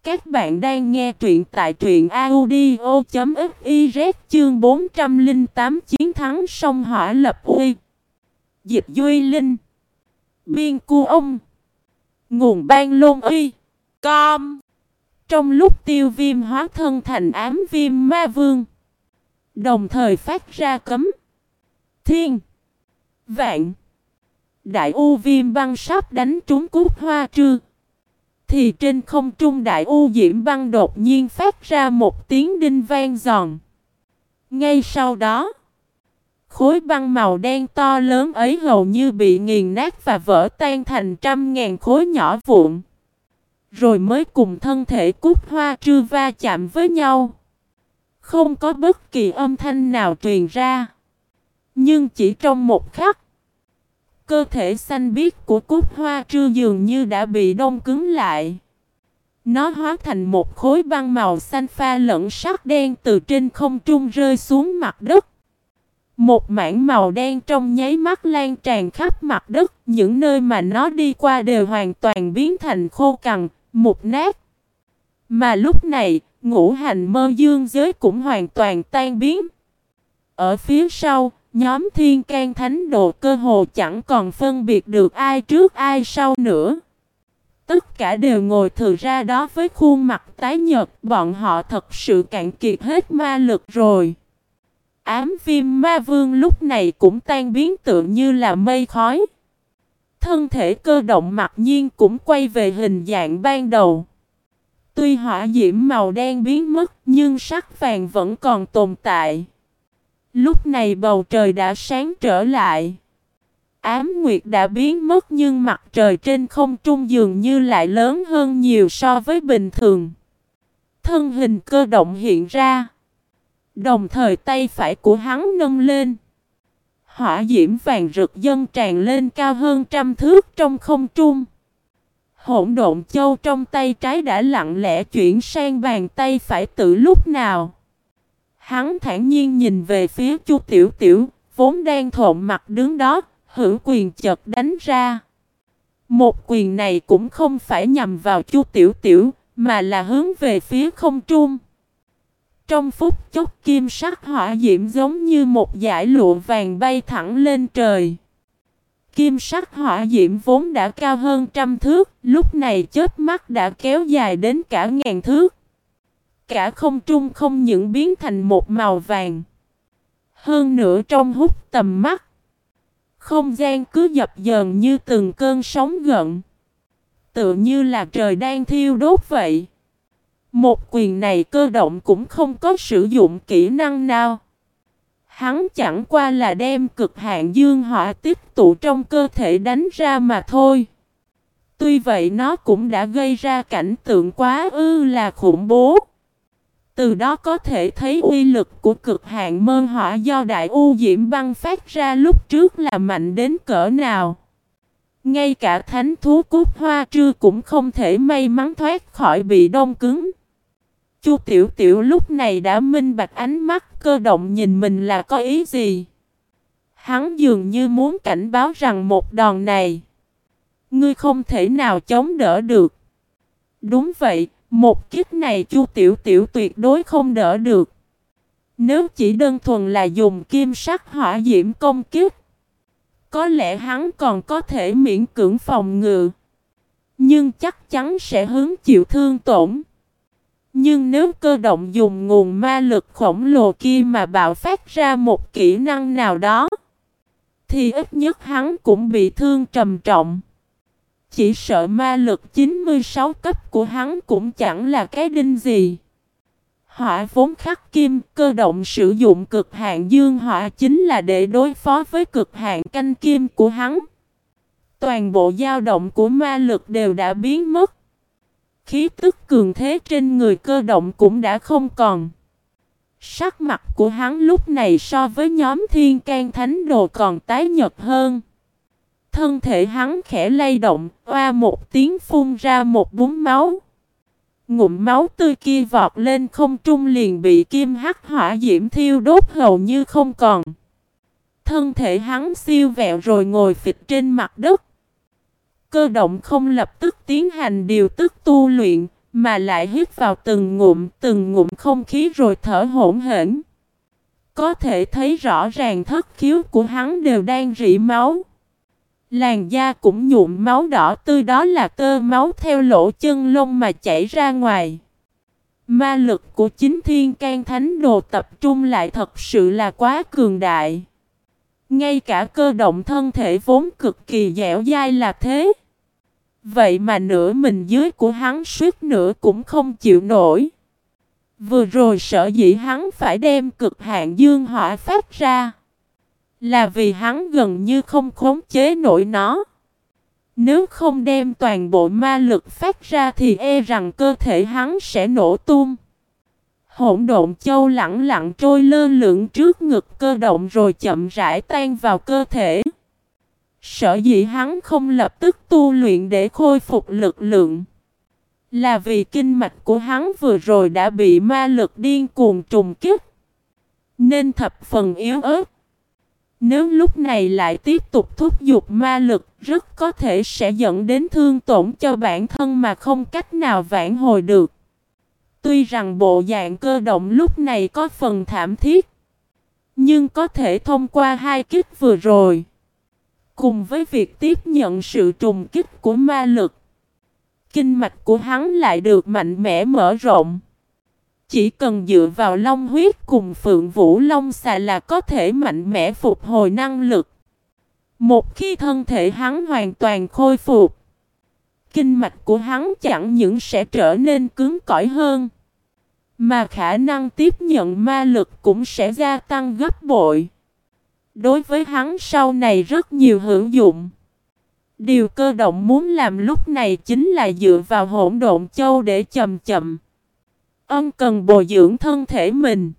các bạn đang nghe truyện tại truyện audio.fiz chương 408 Chiến thắng sông hỏa lập uy. Dịch Duy Linh. Biên Cu Ông. Nguồn ban lôn uy. Com. Trong lúc tiêu viêm hóa thân thành ám viêm ma vương. Đồng thời phát ra cấm. Thiên. Vạn. Đại U viêm băng sắp đánh trúng cút hoa trương thì trên không trung đại U diễm băng đột nhiên phát ra một tiếng đinh vang giòn. Ngay sau đó. Khối băng màu đen to lớn ấy hầu như bị nghiền nát và vỡ tan thành trăm ngàn khối nhỏ vụn. Rồi mới cùng thân thể cúc hoa trư va chạm với nhau. Không có bất kỳ âm thanh nào truyền ra. Nhưng chỉ trong một khắc, cơ thể xanh biếc của cúc hoa trư dường như đã bị đông cứng lại. Nó hóa thành một khối băng màu xanh pha lẫn sắc đen từ trên không trung rơi xuống mặt đất. Một mảng màu đen trong nháy mắt lan tràn khắp mặt đất, những nơi mà nó đi qua đều hoàn toàn biến thành khô cằn, mục nát. Mà lúc này, ngũ hành mơ dương giới cũng hoàn toàn tan biến. Ở phía sau, nhóm thiên can thánh đồ cơ hồ chẳng còn phân biệt được ai trước ai sau nữa. Tất cả đều ngồi thử ra đó với khuôn mặt tái nhợt, bọn họ thật sự cạn kiệt hết ma lực rồi. Ám viêm ma vương lúc này cũng tan biến tựa như là mây khói. Thân thể cơ động mặc nhiên cũng quay về hình dạng ban đầu. Tuy hỏa diễm màu đen biến mất nhưng sắc vàng vẫn còn tồn tại. Lúc này bầu trời đã sáng trở lại. Ám nguyệt đã biến mất nhưng mặt trời trên không trung dường như lại lớn hơn nhiều so với bình thường. Thân hình cơ động hiện ra. Đồng thời tay phải của hắn nâng lên. Hỏa diễm vàng rực dân tràn lên cao hơn trăm thước trong không trung. Hỗn độn châu trong tay trái đã lặng lẽ chuyển sang bàn tay phải tự lúc nào. Hắn thản nhiên nhìn về phía Chu Tiểu Tiểu, vốn đang thộn mặt đứng đó, hữu quyền chợt đánh ra. Một quyền này cũng không phải nhằm vào Chu Tiểu Tiểu, mà là hướng về phía không trung. Trong phút chốc kim sắc hỏa diễm giống như một dải lụa vàng bay thẳng lên trời. Kim sắc hỏa diễm vốn đã cao hơn trăm thước, lúc này chớp mắt đã kéo dài đến cả ngàn thước. Cả không trung không những biến thành một màu vàng. Hơn nữa trong hút tầm mắt. Không gian cứ dập dờn như từng cơn sóng gợn. Tựa như là trời đang thiêu đốt vậy. Một quyền này cơ động cũng không có sử dụng kỹ năng nào. Hắn chẳng qua là đem cực hạn dương hỏa tiếp tụ trong cơ thể đánh ra mà thôi. Tuy vậy nó cũng đã gây ra cảnh tượng quá ư là khủng bố. Từ đó có thể thấy uy lực của cực hạn mơ hỏa do đại u diễm băng phát ra lúc trước là mạnh đến cỡ nào. Ngay cả thánh thú cút hoa trư cũng không thể may mắn thoát khỏi bị đông cứng. Chu Tiểu Tiểu lúc này đã minh bạch ánh mắt cơ động nhìn mình là có ý gì. Hắn dường như muốn cảnh báo rằng một đòn này, ngươi không thể nào chống đỡ được. Đúng vậy, một kiếp này Chu Tiểu Tiểu tuyệt đối không đỡ được. Nếu chỉ đơn thuần là dùng kim sắc hỏa diễm công kiếp, có lẽ hắn còn có thể miễn cưỡng phòng ngự. Nhưng chắc chắn sẽ hứng chịu thương tổn. Nhưng nếu cơ động dùng nguồn ma lực khổng lồ kia mà bạo phát ra một kỹ năng nào đó, thì ít nhất hắn cũng bị thương trầm trọng. Chỉ sợ ma lực 96 cấp của hắn cũng chẳng là cái đinh gì. Hỏa vốn khắc kim, cơ động sử dụng cực hạn dương hỏa chính là để đối phó với cực hạn canh kim của hắn. Toàn bộ dao động của ma lực đều đã biến mất. Khí tức cường thế trên người cơ động cũng đã không còn. Sắc mặt của hắn lúc này so với nhóm thiên can thánh đồ còn tái nhật hơn. Thân thể hắn khẽ lay động, oa một tiếng phun ra một búng máu. Ngụm máu tươi kia vọt lên không trung liền bị kim hắc hỏa diễm thiêu đốt hầu như không còn. Thân thể hắn siêu vẹo rồi ngồi phịch trên mặt đất. Cơ động không lập tức tiến hành điều tức tu luyện, mà lại hít vào từng ngụm, từng ngụm không khí rồi thở hỗn hển. Có thể thấy rõ ràng thất khiếu của hắn đều đang rỉ máu. Làn da cũng nhuộm máu đỏ tươi đó là tơ máu theo lỗ chân lông mà chảy ra ngoài. Ma lực của chính thiên can thánh đồ tập trung lại thật sự là quá cường đại. Ngay cả cơ động thân thể vốn cực kỳ dẻo dai là thế. Vậy mà nửa mình dưới của hắn suýt nữa cũng không chịu nổi. Vừa rồi sợ dĩ hắn phải đem cực hạn dương hỏa phát ra. Là vì hắn gần như không khống chế nổi nó. Nếu không đem toàn bộ ma lực phát ra thì e rằng cơ thể hắn sẽ nổ tung. Hỗn độn châu lặng lặng trôi lơ lửng trước ngực cơ động rồi chậm rãi tan vào cơ thể. Sở dĩ hắn không lập tức tu luyện để khôi phục lực lượng. Là vì kinh mạch của hắn vừa rồi đã bị ma lực điên cuồng trùng kích. Nên thập phần yếu ớt. Nếu lúc này lại tiếp tục thúc giục ma lực, rất có thể sẽ dẫn đến thương tổn cho bản thân mà không cách nào vãn hồi được. Tuy rằng bộ dạng cơ động lúc này có phần thảm thiết, nhưng có thể thông qua hai kích vừa rồi, cùng với việc tiếp nhận sự trùng kích của ma lực, kinh mạch của hắn lại được mạnh mẽ mở rộng. Chỉ cần dựa vào long huyết cùng phượng vũ long xà là có thể mạnh mẽ phục hồi năng lực. Một khi thân thể hắn hoàn toàn khôi phục, kinh mạch của hắn chẳng những sẽ trở nên cứng cỏi hơn, mà khả năng tiếp nhận ma lực cũng sẽ gia tăng gấp bội. Đối với hắn sau này rất nhiều hữu dụng. Điều cơ động muốn làm lúc này chính là dựa vào hỗn độn châu để chậm chậm Ân cần bồi dưỡng thân thể mình.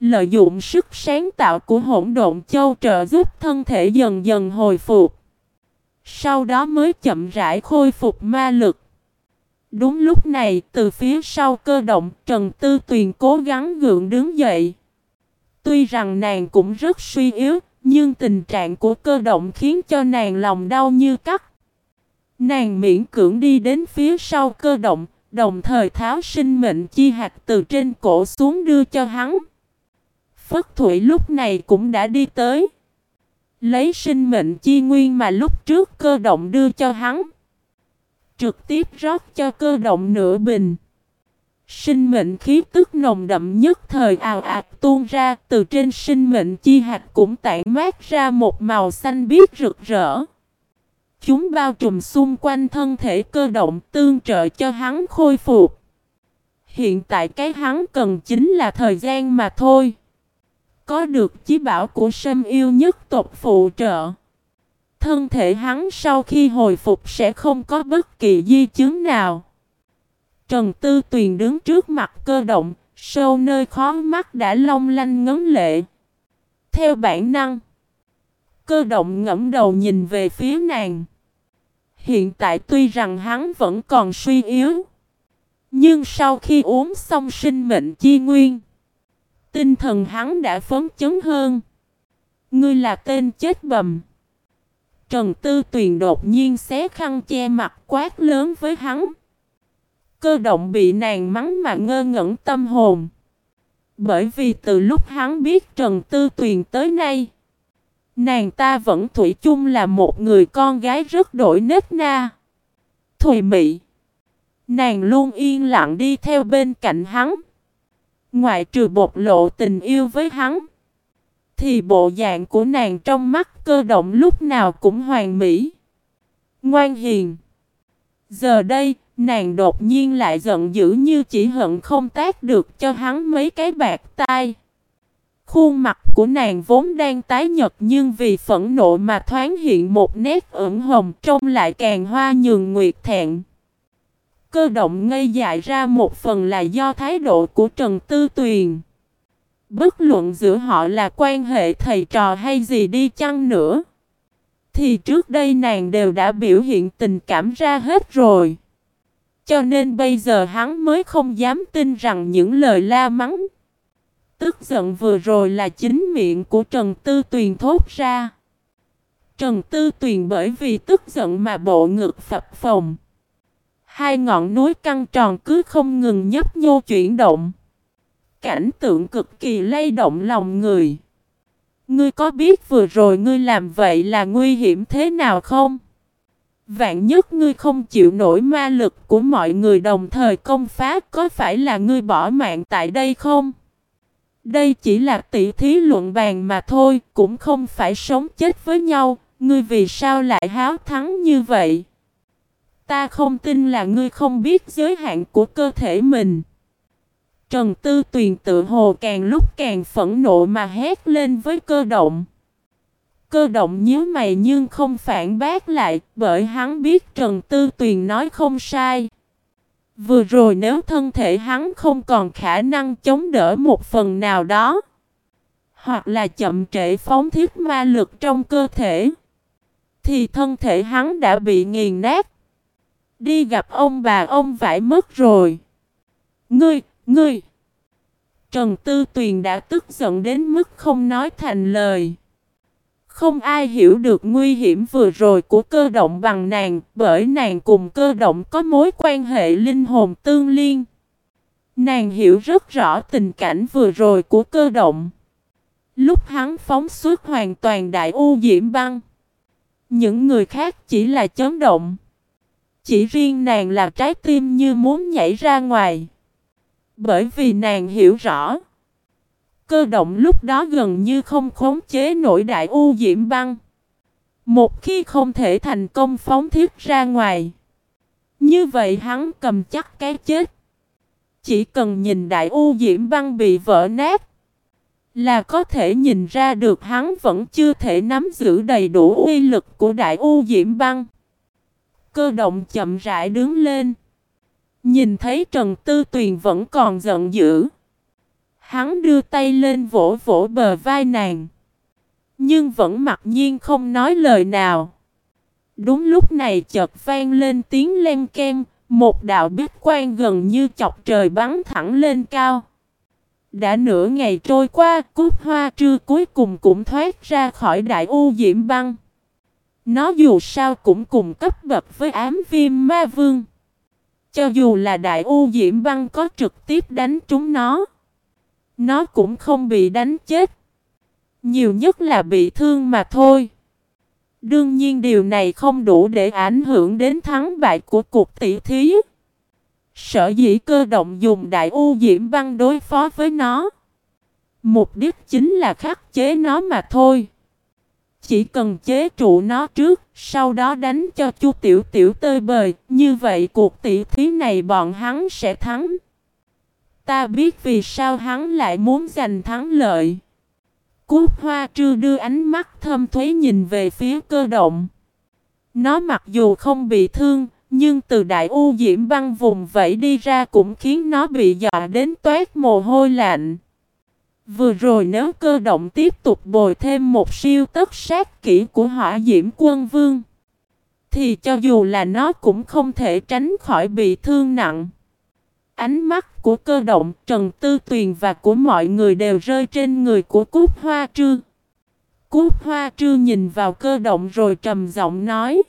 Lợi dụng sức sáng tạo của hỗn độn châu trợ giúp thân thể dần dần hồi phục. Sau đó mới chậm rãi khôi phục ma lực. Đúng lúc này, từ phía sau cơ động, Trần Tư Tuyền cố gắng gượng đứng dậy. Tuy rằng nàng cũng rất suy yếu, nhưng tình trạng của cơ động khiến cho nàng lòng đau như cắt. Nàng miễn cưỡng đi đến phía sau cơ động, đồng thời tháo sinh mệnh chi hạt từ trên cổ xuống đưa cho hắn. Phất Thụy lúc này cũng đã đi tới. Lấy sinh mệnh chi nguyên mà lúc trước cơ động đưa cho hắn. Trực tiếp rót cho cơ động nửa bình. Sinh mệnh khí tức nồng đậm nhất thời ào ạt tuôn ra, từ trên sinh mệnh chi hạt cũng tản mát ra một màu xanh biếc rực rỡ. Chúng bao trùm xung quanh thân thể cơ động tương trợ cho hắn khôi phục. Hiện tại cái hắn cần chính là thời gian mà thôi. Có được chí bảo của sâm yêu nhất tộc phụ trợ. Thân thể hắn sau khi hồi phục sẽ không có bất kỳ di chứng nào. Trần Tư Tuyền đứng trước mặt cơ động, sâu nơi khó mắt đã long lanh ngấn lệ. Theo bản năng, cơ động ngẫm đầu nhìn về phía nàng. Hiện tại tuy rằng hắn vẫn còn suy yếu, nhưng sau khi uống xong sinh mệnh chi nguyên, tinh thần hắn đã phấn chấn hơn. Ngươi là tên chết bầm. Trần Tư Tuyền đột nhiên xé khăn che mặt quát lớn với hắn. Cơ động bị nàng mắng mà ngơ ngẩn tâm hồn. Bởi vì từ lúc hắn biết Trần Tư Tuyền tới nay, nàng ta vẫn thủy chung là một người con gái rất đổi nết na. Thùy mị. Nàng luôn yên lặng đi theo bên cạnh hắn. Ngoại trừ bộc lộ tình yêu với hắn. Thì bộ dạng của nàng trong mắt cơ động lúc nào cũng hoàn mỹ. Ngoan hiền. Giờ đây, nàng đột nhiên lại giận dữ như chỉ hận không tác được cho hắn mấy cái bạc tai. Khuôn mặt của nàng vốn đang tái nhật nhưng vì phẫn nộ mà thoáng hiện một nét ửng hồng trông lại càng hoa nhường nguyệt thẹn. Cơ động ngây dại ra một phần là do thái độ của Trần Tư Tuyền. Bất luận giữa họ là quan hệ thầy trò hay gì đi chăng nữa. Thì trước đây nàng đều đã biểu hiện tình cảm ra hết rồi. Cho nên bây giờ hắn mới không dám tin rằng những lời la mắng. Tức giận vừa rồi là chính miệng của Trần Tư Tuyền thốt ra. Trần Tư Tuyền bởi vì tức giận mà bộ ngực phập phồng. Hai ngọn núi căng tròn cứ không ngừng nhấp nhô chuyển động. Cảnh tượng cực kỳ lay động lòng người. Ngươi có biết vừa rồi ngươi làm vậy là nguy hiểm thế nào không? Vạn nhất ngươi không chịu nổi ma lực của mọi người đồng thời công phá, có phải là ngươi bỏ mạng tại đây không? Đây chỉ là tỷ thí luận bàn mà thôi, cũng không phải sống chết với nhau, ngươi vì sao lại háo thắng như vậy? Ta không tin là ngươi không biết giới hạn của cơ thể mình. Trần Tư Tuyền tự hồ càng lúc càng phẫn nộ mà hét lên với cơ động. Cơ động nhíu mày nhưng không phản bác lại bởi hắn biết Trần Tư Tuyền nói không sai. Vừa rồi nếu thân thể hắn không còn khả năng chống đỡ một phần nào đó, hoặc là chậm trễ phóng thiết ma lực trong cơ thể, thì thân thể hắn đã bị nghiền nát. Đi gặp ông bà ông vải mất rồi. Ngươi, ngươi! Trần Tư Tuyền đã tức giận đến mức không nói thành lời. Không ai hiểu được nguy hiểm vừa rồi của cơ động bằng nàng, bởi nàng cùng cơ động có mối quan hệ linh hồn tương liên. Nàng hiểu rất rõ tình cảnh vừa rồi của cơ động. Lúc hắn phóng xuất hoàn toàn đại u diễm băng. Những người khác chỉ là chấn động. Chỉ riêng nàng là trái tim như muốn nhảy ra ngoài. Bởi vì nàng hiểu rõ. Cơ động lúc đó gần như không khống chế nổi đại u diễm băng. Một khi không thể thành công phóng thiết ra ngoài. Như vậy hắn cầm chắc cái chết. Chỉ cần nhìn đại u diễm băng bị vỡ nát. Là có thể nhìn ra được hắn vẫn chưa thể nắm giữ đầy đủ uy lực của đại u diễm băng. Cơ động chậm rãi đứng lên. Nhìn thấy Trần Tư Tuyền vẫn còn giận dữ. Hắn đưa tay lên vỗ vỗ bờ vai nàng. Nhưng vẫn mặc nhiên không nói lời nào. Đúng lúc này chợt vang lên tiếng len ken, một đạo bích quan gần như chọc trời bắn thẳng lên cao. Đã nửa ngày trôi qua, cúc hoa trưa cuối cùng cũng thoát ra khỏi đại u diễm băng. Nó dù sao cũng cùng cấp bậc với ám viêm ma vương. Cho dù là đại u diễm băng có trực tiếp đánh trúng nó. Nó cũng không bị đánh chết. Nhiều nhất là bị thương mà thôi. Đương nhiên điều này không đủ để ảnh hưởng đến thắng bại của cuộc tỷ thí. Sở dĩ cơ động dùng đại u diễm băng đối phó với nó. Mục đích chính là khắc chế nó mà thôi. Chỉ cần chế trụ nó trước, sau đó đánh cho chu tiểu tiểu tơi bời, như vậy cuộc tỷ thí này bọn hắn sẽ thắng. Ta biết vì sao hắn lại muốn giành thắng lợi. Cúc hoa trư đưa ánh mắt thâm thuế nhìn về phía cơ động. Nó mặc dù không bị thương, nhưng từ đại u diễm băng vùng vẫy đi ra cũng khiến nó bị dọa đến toát mồ hôi lạnh. Vừa rồi nếu cơ động tiếp tục bồi thêm một siêu tất sát kỹ của hỏa diễm quân vương, thì cho dù là nó cũng không thể tránh khỏi bị thương nặng. Ánh mắt của cơ động, Trần Tư Tuyền và của mọi người đều rơi trên người của Cúc Hoa Trư. Cúc Hoa Trư nhìn vào cơ động rồi trầm giọng nói.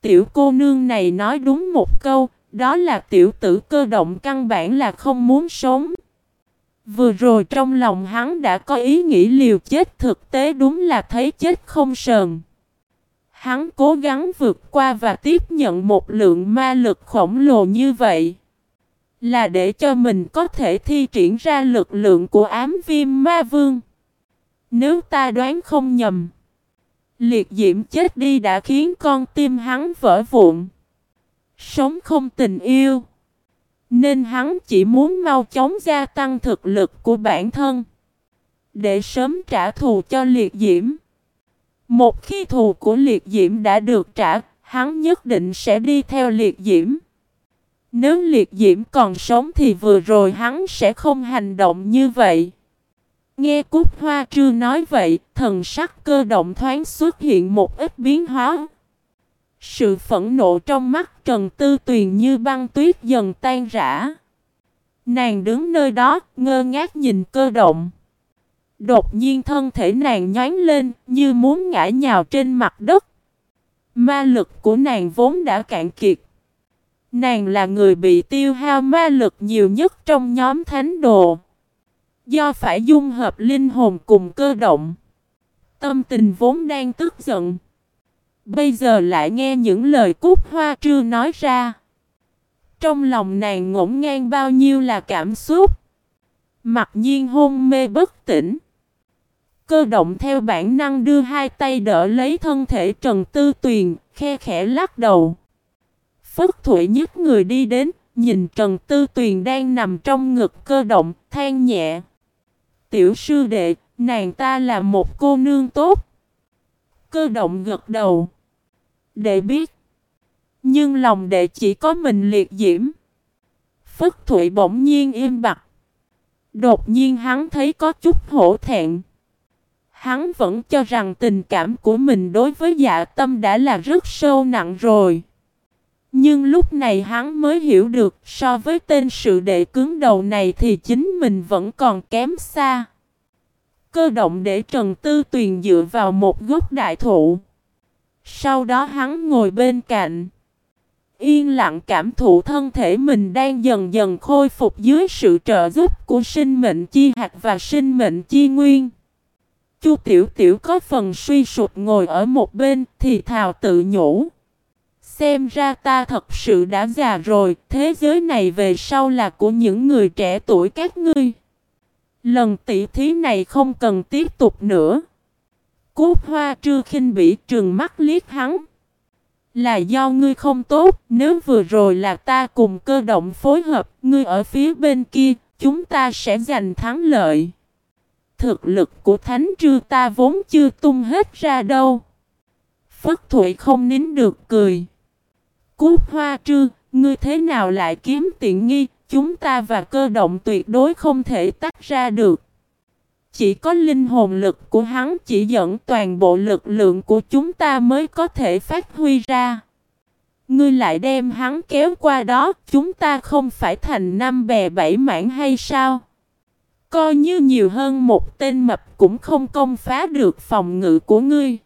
Tiểu cô nương này nói đúng một câu, đó là tiểu tử cơ động căn bản là không muốn sống. Vừa rồi trong lòng hắn đã có ý nghĩ liều chết thực tế đúng là thấy chết không sờn. Hắn cố gắng vượt qua và tiếp nhận một lượng ma lực khổng lồ như vậy. Là để cho mình có thể thi triển ra lực lượng của ám viêm ma vương. Nếu ta đoán không nhầm. Liệt diễm chết đi đã khiến con tim hắn vỡ vụn. Sống không tình yêu. Nên hắn chỉ muốn mau chóng gia tăng thực lực của bản thân. Để sớm trả thù cho liệt diễm. Một khi thù của liệt diễm đã được trả, hắn nhất định sẽ đi theo liệt diễm. Nếu liệt diễm còn sống thì vừa rồi hắn sẽ không hành động như vậy. Nghe Cúc Hoa Trư nói vậy, thần sắc cơ động thoáng xuất hiện một ít biến hóa. Sự phẫn nộ trong mắt Trần Tư Tuyền như băng tuyết dần tan rã. Nàng đứng nơi đó, ngơ ngác nhìn cơ động. Đột nhiên thân thể nàng nhón lên, như muốn ngã nhào trên mặt đất. Ma lực của nàng vốn đã cạn kiệt. Nàng là người bị tiêu hao ma lực nhiều nhất trong nhóm thánh đồ. Do phải dung hợp linh hồn cùng cơ động. Tâm tình vốn đang tức giận. Bây giờ lại nghe những lời cúc hoa trưa nói ra. Trong lòng nàng ngổn ngang bao nhiêu là cảm xúc. Mặc nhiên hôn mê bất tỉnh. Cơ động theo bản năng đưa hai tay đỡ lấy thân thể Trần Tư Tuyền, khe khẽ lắc đầu. Phất Thụy nhích người đi đến, nhìn Trần Tư Tuyền đang nằm trong ngực cơ động, than nhẹ. Tiểu sư đệ, nàng ta là một cô nương tốt. Cơ động gật đầu. Đệ biết. Nhưng lòng đệ chỉ có mình liệt diễm. Phất Thụy bỗng nhiên im bặt. Đột nhiên hắn thấy có chút hổ thẹn. Hắn vẫn cho rằng tình cảm của mình đối với dạ tâm đã là rất sâu nặng rồi. Nhưng lúc này hắn mới hiểu được, so với tên sự đệ cứng đầu này thì chính mình vẫn còn kém xa. Cơ động để Trần Tư Tuyền dựa vào một gốc đại thụ. Sau đó hắn ngồi bên cạnh. Yên lặng cảm thụ thân thể mình đang dần dần khôi phục dưới sự trợ giúp của sinh mệnh chi hạt và sinh mệnh chi nguyên. Chu Tiểu Tiểu có phần suy sụp ngồi ở một bên thì thào tự nhủ. Xem ra ta thật sự đã già rồi, thế giới này về sau là của những người trẻ tuổi các ngươi. Lần tỷ thí này không cần tiếp tục nữa. cúp hoa trư khinh bỉ trường mắt liếc hắn. Là do ngươi không tốt, nếu vừa rồi là ta cùng cơ động phối hợp, ngươi ở phía bên kia, chúng ta sẽ giành thắng lợi. Thực lực của thánh trư ta vốn chưa tung hết ra đâu. Phất Thụy không nín được cười. Cút hoa trư, ngươi thế nào lại kiếm tiện nghi, chúng ta và cơ động tuyệt đối không thể tách ra được. Chỉ có linh hồn lực của hắn chỉ dẫn toàn bộ lực lượng của chúng ta mới có thể phát huy ra. Ngươi lại đem hắn kéo qua đó, chúng ta không phải thành năm bè bảy mảng hay sao? Coi như nhiều hơn một tên mập cũng không công phá được phòng ngự của ngươi.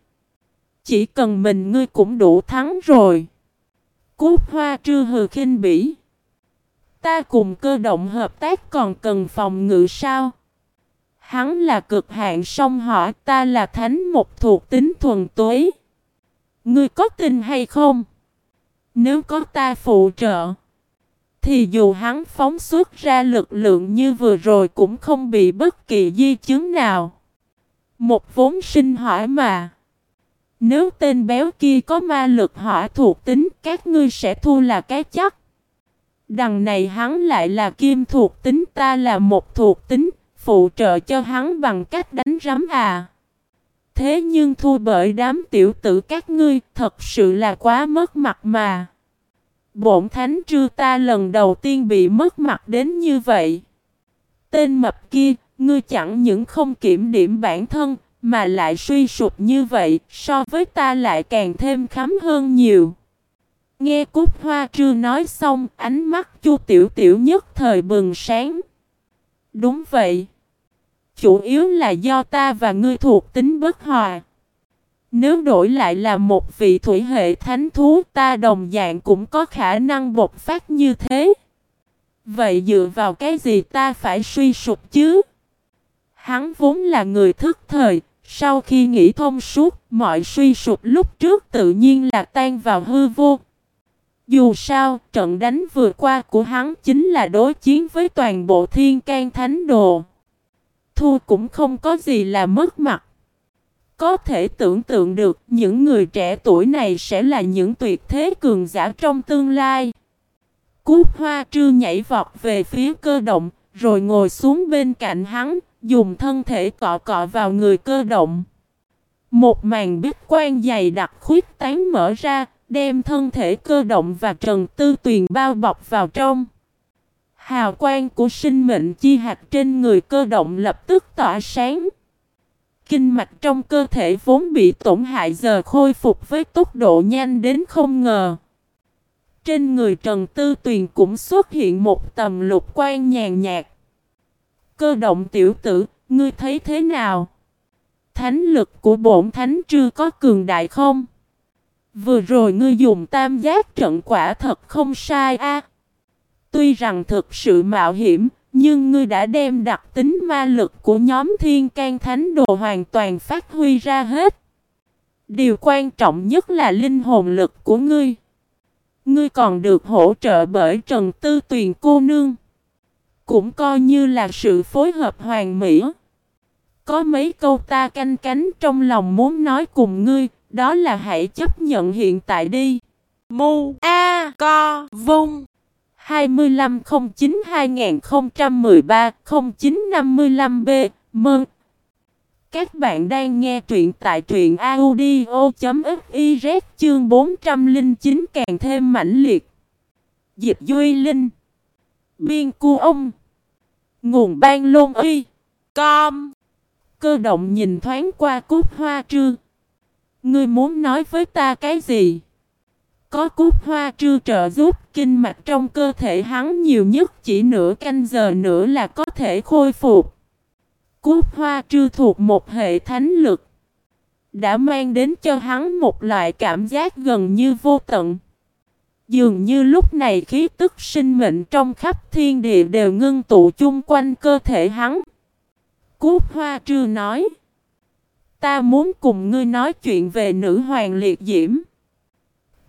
Chỉ cần mình ngươi cũng đủ thắng rồi. Cút hoa trư hừ khinh bỉ. Ta cùng cơ động hợp tác còn cần phòng ngự sao? Hắn là cực hạn song họ ta là thánh một thuộc tính thuần túy. Ngươi có tin hay không? Nếu có ta phụ trợ, thì dù hắn phóng xuất ra lực lượng như vừa rồi cũng không bị bất kỳ di chứng nào. Một vốn sinh hỏi mà. Nếu tên béo kia có ma lực hỏa thuộc tính, các ngươi sẽ thua là cái chắc. Đằng này hắn lại là kim thuộc tính ta là một thuộc tính, phụ trợ cho hắn bằng cách đánh rắm à. Thế nhưng thua bởi đám tiểu tử các ngươi thật sự là quá mất mặt mà. Bổn thánh trư ta lần đầu tiên bị mất mặt đến như vậy. Tên mập kia, ngươi chẳng những không kiểm điểm bản thân, mà lại suy sụp như vậy, so với ta lại càng thêm khắm hơn nhiều. Nghe Cúc Hoa Trư nói xong, ánh mắt Chu Tiểu Tiểu nhất thời bừng sáng. Đúng vậy. Chủ yếu là do ta và ngươi thuộc tính bất hòa. Nếu đổi lại là một vị thủy hệ thánh thú ta đồng dạng cũng có khả năng bộc phát như thế. Vậy dựa vào cái gì ta phải suy sụp chứ? Hắn vốn là người thức thời, sau khi nghĩ thông suốt, mọi suy sụp lúc trước tự nhiên là tan vào hư vô. Dù sao, trận đánh vừa qua của hắn chính là đối chiến với toàn bộ thiên can thánh đồ. Thu cũng không có gì là mất mặt. Có thể tưởng tượng được những người trẻ tuổi này sẽ là những tuyệt thế cường giả trong tương lai. Cút hoa trư nhảy vọt về phía cơ động, rồi ngồi xuống bên cạnh hắn, dùng thân thể cọ cọ vào người cơ động. Một màn bích quan dày đặc khuyết tán mở ra, đem thân thể cơ động và Trần Tư Tuyền bao bọc vào trong. Hào quang của sinh mệnh chi hạt trên người cơ động lập tức tỏa sáng. Kinh mạch trong cơ thể vốn bị tổn hại giờ khôi phục với tốc độ nhanh đến không ngờ. Trên người Trần Tư Tuyền cũng xuất hiện một tầm lục quan nhàn nhạt. Cơ động tiểu tử, ngươi thấy thế nào? Thánh lực của bổn thánh trư có cường đại không? Vừa rồi ngươi dùng tam giác trận quả thật không sai a. Tuy rằng thực sự mạo hiểm, nhưng ngươi đã đem đặc tính ma lực của nhóm thiên can thánh đồ hoàn toàn phát huy ra hết. Điều quan trọng nhất là linh hồn lực của ngươi. Ngươi còn được hỗ trợ bởi Trần Tư Tuyền cô nương. Cũng coi như là sự phối hợp hoàn mỹ. Có mấy câu ta canh cánh trong lòng muốn nói cùng ngươi, đó là hãy chấp nhận hiện tại đi. Mu A Co Vung 2509-2013-0955B Mừng! Các bạn đang nghe truyện tại truyện audio.fiz chương 409 càng thêm mãnh liệt. Dịch Duy Linh Biên Cu Ông Nguồn Ban Lôn Y Com Cơ động nhìn thoáng qua cúc hoa trư. Ngươi muốn nói với ta cái gì? Có cúc hoa trư trợ giúp kinh mạch trong cơ thể hắn nhiều nhất chỉ nửa canh giờ nữa là có thể khôi phục. Cúc hoa trư thuộc một hệ thánh lực. Đã mang đến cho hắn một loại cảm giác gần như vô tận. Dường như lúc này khí tức sinh mệnh trong khắp thiên địa đều ngưng tụ chung quanh cơ thể hắn. Cúp hoa trư nói. Ta muốn cùng ngươi nói chuyện về nữ hoàng liệt diễm.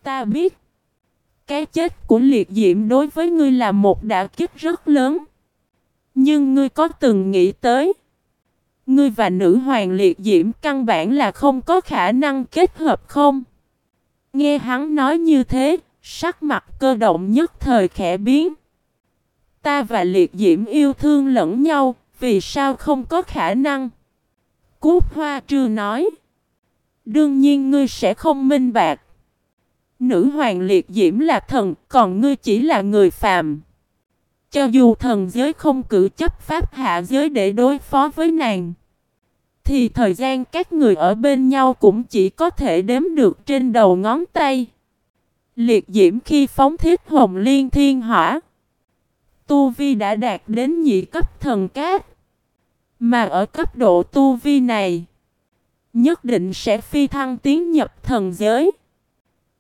Ta biết. Cái chết của liệt diễm đối với ngươi là một đả kích rất lớn. Nhưng ngươi có từng nghĩ tới. Ngươi và nữ hoàng liệt diễm căn bản là không có khả năng kết hợp không? Nghe hắn nói như thế, sắc mặt cơ động nhất thời khẽ biến. Ta và liệt diễm yêu thương lẫn nhau, vì sao không có khả năng? Cúp hoa trừ nói. Đương nhiên ngươi sẽ không minh bạc. Nữ hoàng liệt diễm là thần, còn ngươi chỉ là người phàm. cho dù thần giới không cử chấp pháp hạ giới để đối phó với nàng, thì thời gian các người ở bên nhau cũng chỉ có thể đếm được trên đầu ngón tay. Liệt diễm khi phóng thiết hồng liên thiên hỏa, Tu Vi đã đạt đến nhị cấp thần cát. Mà ở cấp độ Tu Vi này, nhất định sẽ phi thăng tiến nhập thần giới.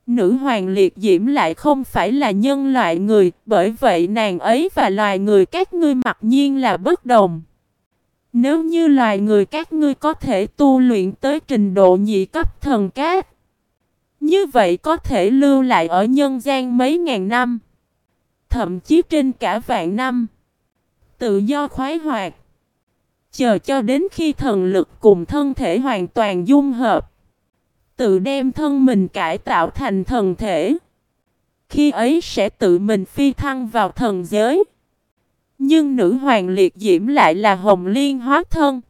Nữ hoàng liệt diễm lại không phải là nhân loại người, bởi vậy nàng ấy và loài người các ngươi mặc nhiên là bất đồng. Nếu như loài người các ngươi có thể tu luyện tới trình độ nhị cấp thần cát, như vậy có thể lưu lại ở nhân gian mấy ngàn năm, thậm chí trên cả vạn năm. Tự do khoái hoạt. Chờ cho đến khi thần lực cùng thân thể hoàn toàn dung hợp. Tự đem thân mình cải tạo thành thần thể. Khi ấy sẽ tự mình phi thăng vào thần giới. Nhưng nữ hoàng liệt diễm lại là hồng liên hóa thân.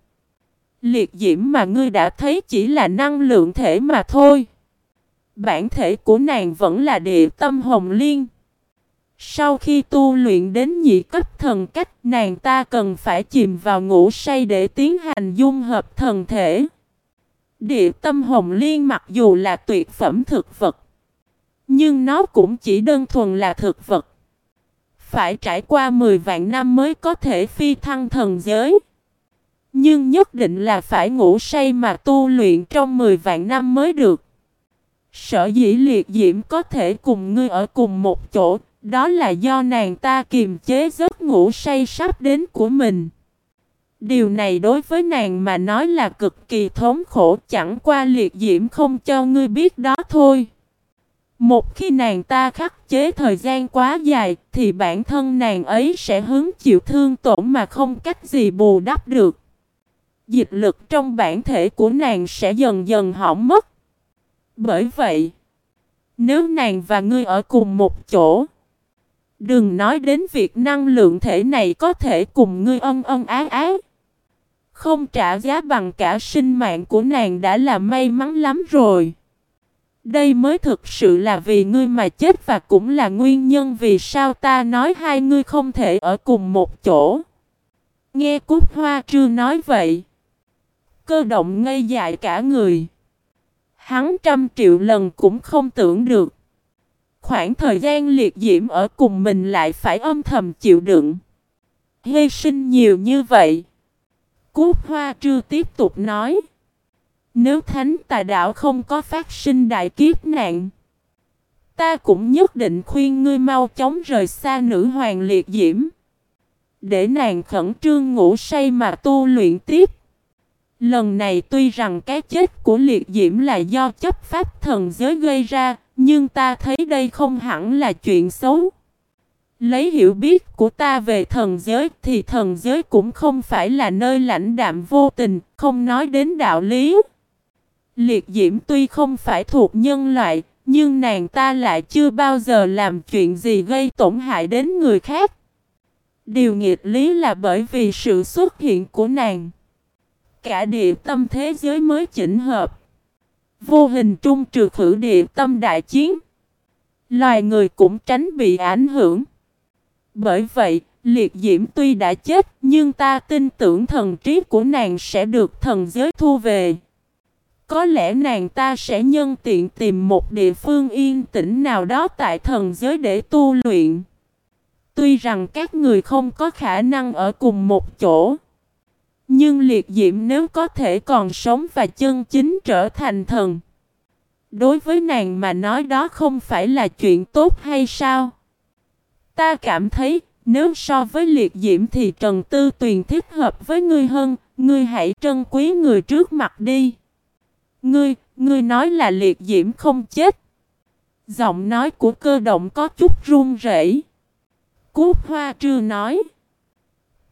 Liệt diễm mà ngươi đã thấy chỉ là năng lượng thể mà thôi. Bản thể của nàng vẫn là địa tâm hồng liên. Sau khi tu luyện đến nhị cấp thần cách, nàng ta cần phải chìm vào ngủ say để tiến hành dung hợp thần thể. Địa tâm hồng liên mặc dù là tuyệt phẩm thực vật, nhưng nó cũng chỉ đơn thuần là thực vật. Phải trải qua 10 vạn năm mới có thể phi thăng thần giới. Nhưng nhất định là phải ngủ say mà tu luyện trong 10 vạn năm mới được. Sở dĩ liệt diễm có thể cùng ngươi ở cùng một chỗ, đó là do nàng ta kiềm chế giấc ngủ say sắp đến của mình. Điều này đối với nàng mà nói là cực kỳ thống khổ chẳng qua liệt diễm không cho ngươi biết đó thôi. Một khi nàng ta khắc chế thời gian quá dài thì bản thân nàng ấy sẽ hứng chịu thương tổn mà không cách gì bù đắp được. Dịch lực trong bản thể của nàng sẽ dần dần hỏng mất. Bởi vậy, nếu nàng và ngươi ở cùng một chỗ, đừng nói đến việc năng lượng thể này có thể cùng ngươi ân ân ái ái. Không trả giá bằng cả sinh mạng của nàng đã là may mắn lắm rồi. Đây mới thực sự là vì ngươi mà chết và cũng là nguyên nhân vì sao ta nói hai ngươi không thể ở cùng một chỗ. Nghe Cúc Hoa Trư nói vậy. Cơ động ngây dại cả người. Hắn trăm triệu lần cũng không tưởng được. Khoảng thời gian liệt diễm ở cùng mình lại phải âm thầm chịu đựng. Hy sinh nhiều như vậy. Cúc Hoa Trư tiếp tục nói. Nếu thánh tà đạo không có phát sinh đại kiếp nạn. Ta cũng nhất định khuyên ngươi mau chóng rời xa nữ hoàng liệt diễm. Để nàng khẩn trương ngủ say mà tu luyện tiếp. Lần này tuy rằng cái chết của liệt diễm là do chấp pháp thần giới gây ra, nhưng ta thấy đây không hẳn là chuyện xấu. Lấy hiểu biết của ta về thần giới thì thần giới cũng không phải là nơi lãnh đạm vô tình, không nói đến đạo lý. Liệt diễm tuy không phải thuộc nhân loại, nhưng nàng ta lại chưa bao giờ làm chuyện gì gây tổn hại đến người khác. Điều nghiệt lý là bởi vì sự xuất hiện của nàng. Cả địa tâm thế giới mới chỉnh hợp. Vô hình trung trừ khử địa tâm đại chiến. Loài người cũng tránh bị ảnh hưởng. Bởi vậy, liệt diễm tuy đã chết, nhưng ta tin tưởng thần trí của nàng sẽ được thần giới thu về. Có lẽ nàng ta sẽ nhân tiện tìm một địa phương yên tĩnh nào đó tại thần giới để tu luyện. Tuy rằng các người không có khả năng ở cùng một chỗ. Nhưng liệt diễm nếu có thể còn sống và chân chính trở thành thần. Đối với nàng mà nói đó không phải là chuyện tốt hay sao? Ta cảm thấy nếu so với liệt diễm thì Trần Tư Tuyền thích hợp với ngươi hơn. Ngươi hãy trân quý người trước mặt đi. Ngươi, ngươi nói là liệt diễm không chết. Giọng nói của cơ động có chút run rẩy. Cúc Hoa Trư nói.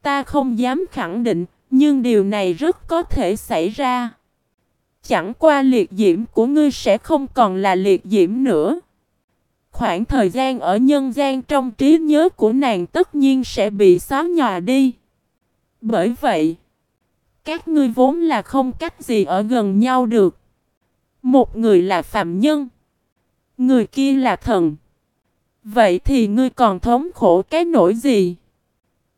Ta không dám khẳng định, nhưng điều này rất có thể xảy ra. Chẳng qua liệt diễm của ngươi sẽ không còn là liệt diễm nữa. Khoảng thời gian ở nhân gian trong trí nhớ của nàng tất nhiên sẽ bị xóa nhòa đi. Bởi vậy, các ngươi vốn là không cách gì ở gần nhau được. Một người là phạm nhân, người kia là thần. Vậy thì ngươi còn thống khổ cái nỗi gì?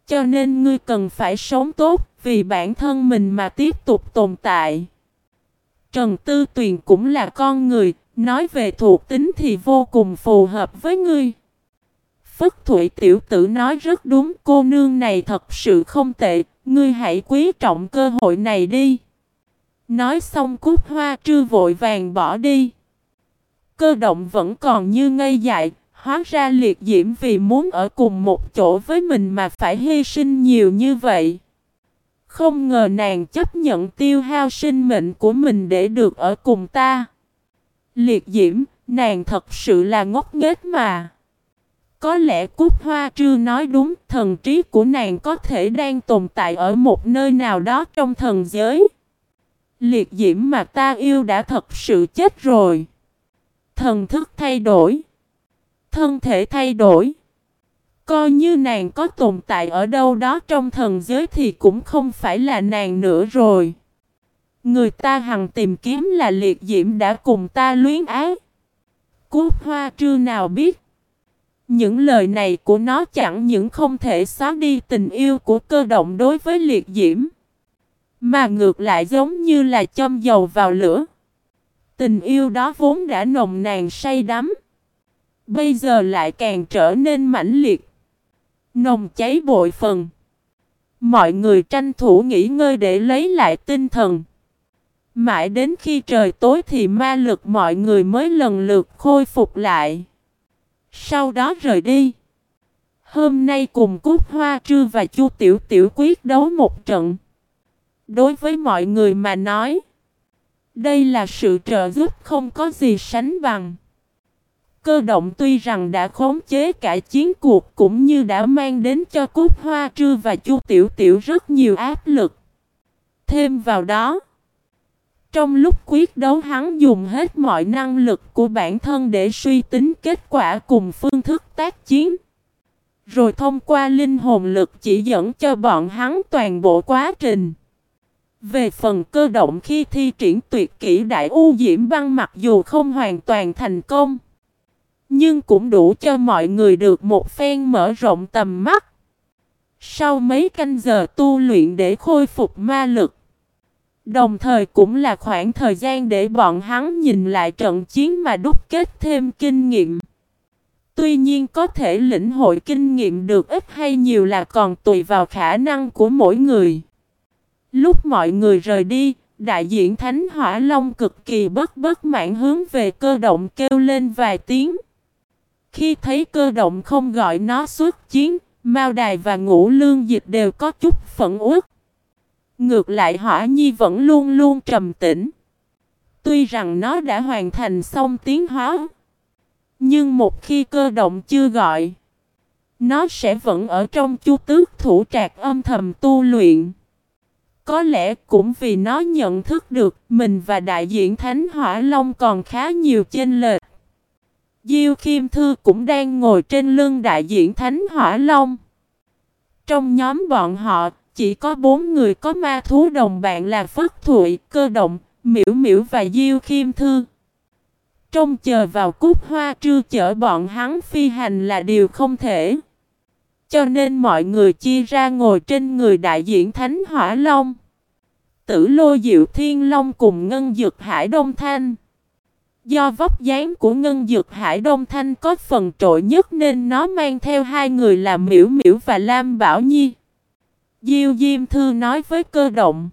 Cho nên ngươi cần phải sống tốt vì bản thân mình mà tiếp tục tồn tại. Trần Tư Tuyền cũng là con người, nói về thuộc tính thì vô cùng phù hợp với ngươi. Phất Thụy tiểu tử nói rất đúng cô nương này thật sự không tệ, ngươi hãy quý trọng cơ hội này đi. Nói xong cúc hoa trư vội vàng bỏ đi. Cơ động vẫn còn như ngây dại, hóa ra liệt diễm vì muốn ở cùng một chỗ với mình mà phải hy sinh nhiều như vậy. Không ngờ nàng chấp nhận tiêu hao sinh mệnh của mình để được ở cùng ta. Liệt diễm, nàng thật sự là ngốc nghếch mà. Có lẽ Cúc Hoa Trư nói đúng, thần trí của nàng có thể đang tồn tại ở một nơi nào đó trong thần giới. Liệt diễm mà ta yêu đã thật sự chết rồi. Thần thức thay đổi. Thân thể thay đổi. Coi như nàng có tồn tại ở đâu đó trong thần giới thì cũng không phải là nàng nữa rồi. Người ta hằng tìm kiếm là liệt diễm đã cùng ta luyến ái. Cúc hoa trưa nào biết. Những lời này của nó chẳng những không thể xóa đi tình yêu của cơ động đối với liệt diễm. Mà ngược lại giống như là châm dầu vào lửa. Tình yêu đó vốn đã nồng nàn say đắm. Bây giờ lại càng trở nên mãnh liệt. Nồng cháy bội phần. Mọi người tranh thủ nghỉ ngơi để lấy lại tinh thần. Mãi đến khi trời tối thì ma lực mọi người mới lần lượt khôi phục lại. Sau đó rời đi. Hôm nay cùng Cúc Hoa Trư và Chu Tiểu Tiểu quyết đấu một trận. Đối với mọi người mà nói, đây là sự trợ giúp không có gì sánh bằng. Cơ động tuy rằng đã khống chế cả chiến cuộc cũng như đã mang đến cho Cúc Hoa Trư và Chu Tiểu Tiểu rất nhiều áp lực. Thêm vào đó, trong lúc quyết đấu hắn dùng hết mọi năng lực của bản thân để suy tính kết quả cùng phương thức tác chiến. Rồi thông qua linh hồn lực chỉ dẫn cho bọn hắn toàn bộ quá trình. Về phần cơ động khi thi triển tuyệt kỹ đại u diễm băng mặc dù không hoàn toàn thành công. Nhưng cũng đủ cho mọi người được một phen mở rộng tầm mắt. Sau mấy canh giờ tu luyện để khôi phục ma lực. Đồng thời cũng là khoảng thời gian để bọn hắn nhìn lại trận chiến mà đúc kết thêm kinh nghiệm. Tuy nhiên có thể lĩnh hội kinh nghiệm được ít hay nhiều là còn tùy vào khả năng của mỗi người. Lúc mọi người rời đi, đại diện Thánh Hỏa Long cực kỳ bất bất mãn hướng về cơ động kêu lên vài tiếng. Khi thấy cơ động không gọi nó xuất chiến, Mao Đài và Ngũ Lương Dịch đều có chút phẫn uất. Ngược lại Hỏa Nhi vẫn luôn luôn trầm tĩnh. Tuy rằng nó đã hoàn thành xong tiến hóa, nhưng một khi cơ động chưa gọi, nó sẽ vẫn ở trong chu tước thủ trạc âm thầm tu luyện. Có lẽ cũng vì nó nhận thức được mình và đại diện Thánh Hỏa Long còn khá nhiều chênh lệch. Diêu Khiêm Thư cũng đang ngồi trên lưng đại diện Thánh Hỏa Long. Trong nhóm bọn họ, chỉ có bốn người có ma thú đồng bạn là Phất Thụy, Cơ Động, Miễu Miễu và Diêu Khiêm Thư. Trông chờ vào cúc hoa trưa chở bọn hắn phi hành là điều không thể. Cho nên mọi người chia ra ngồi trên người đại diện Thánh Hỏa Long. Tử Lô Diệu Thiên Long cùng Ngân Dực Hải Đông Thanh. Do vóc dáng của Ngân Dược Hải Đông Thanh có phần trội nhất nên nó mang theo hai người là Miễu Miễu và Lam Bảo Nhi. Diêu Diêm Thư nói với cơ động.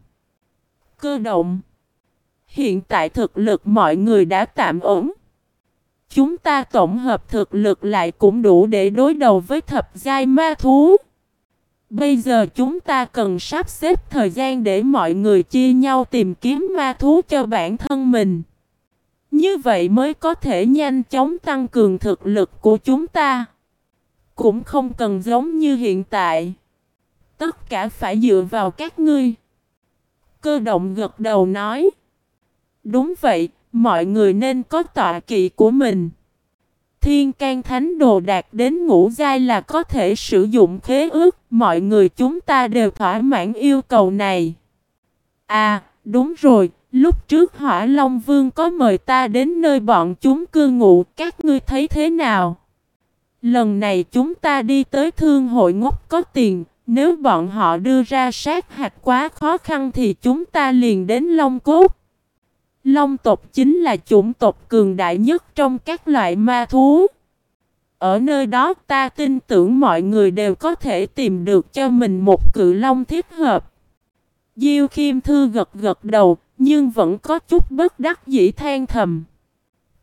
Cơ động. Hiện tại thực lực mọi người đã tạm ổn. Chúng ta tổng hợp thực lực lại cũng đủ để đối đầu với thập giai ma thú. Bây giờ chúng ta cần sắp xếp thời gian để mọi người chia nhau tìm kiếm ma thú cho bản thân mình. Như vậy mới có thể nhanh chóng tăng cường thực lực của chúng ta. Cũng không cần giống như hiện tại. Tất cả phải dựa vào các ngươi. Cơ động gật đầu nói. Đúng vậy, mọi người nên có tọa kỵ của mình. Thiên can thánh đồ đạt đến ngũ giai là có thể sử dụng khế ước, mọi người chúng ta đều thỏa mãn yêu cầu này. À, đúng rồi, lúc trước Hỏa Long Vương có mời ta đến nơi bọn chúng cư ngụ, các ngươi thấy thế nào? Lần này chúng ta đi tới thương hội ngốc có tiền, Nếu bọn họ đưa ra sát hạch quá khó khăn thì chúng ta liền đến Long Cốt. Long tộc chính là chủng tộc cường đại nhất trong các loại ma thú. Ở nơi đó ta tin tưởng mọi người đều có thể tìm được cho mình một cự long thích hợp. Diêu Khiêm Thư gật gật đầu, nhưng vẫn có chút bất đắc dĩ than thầm.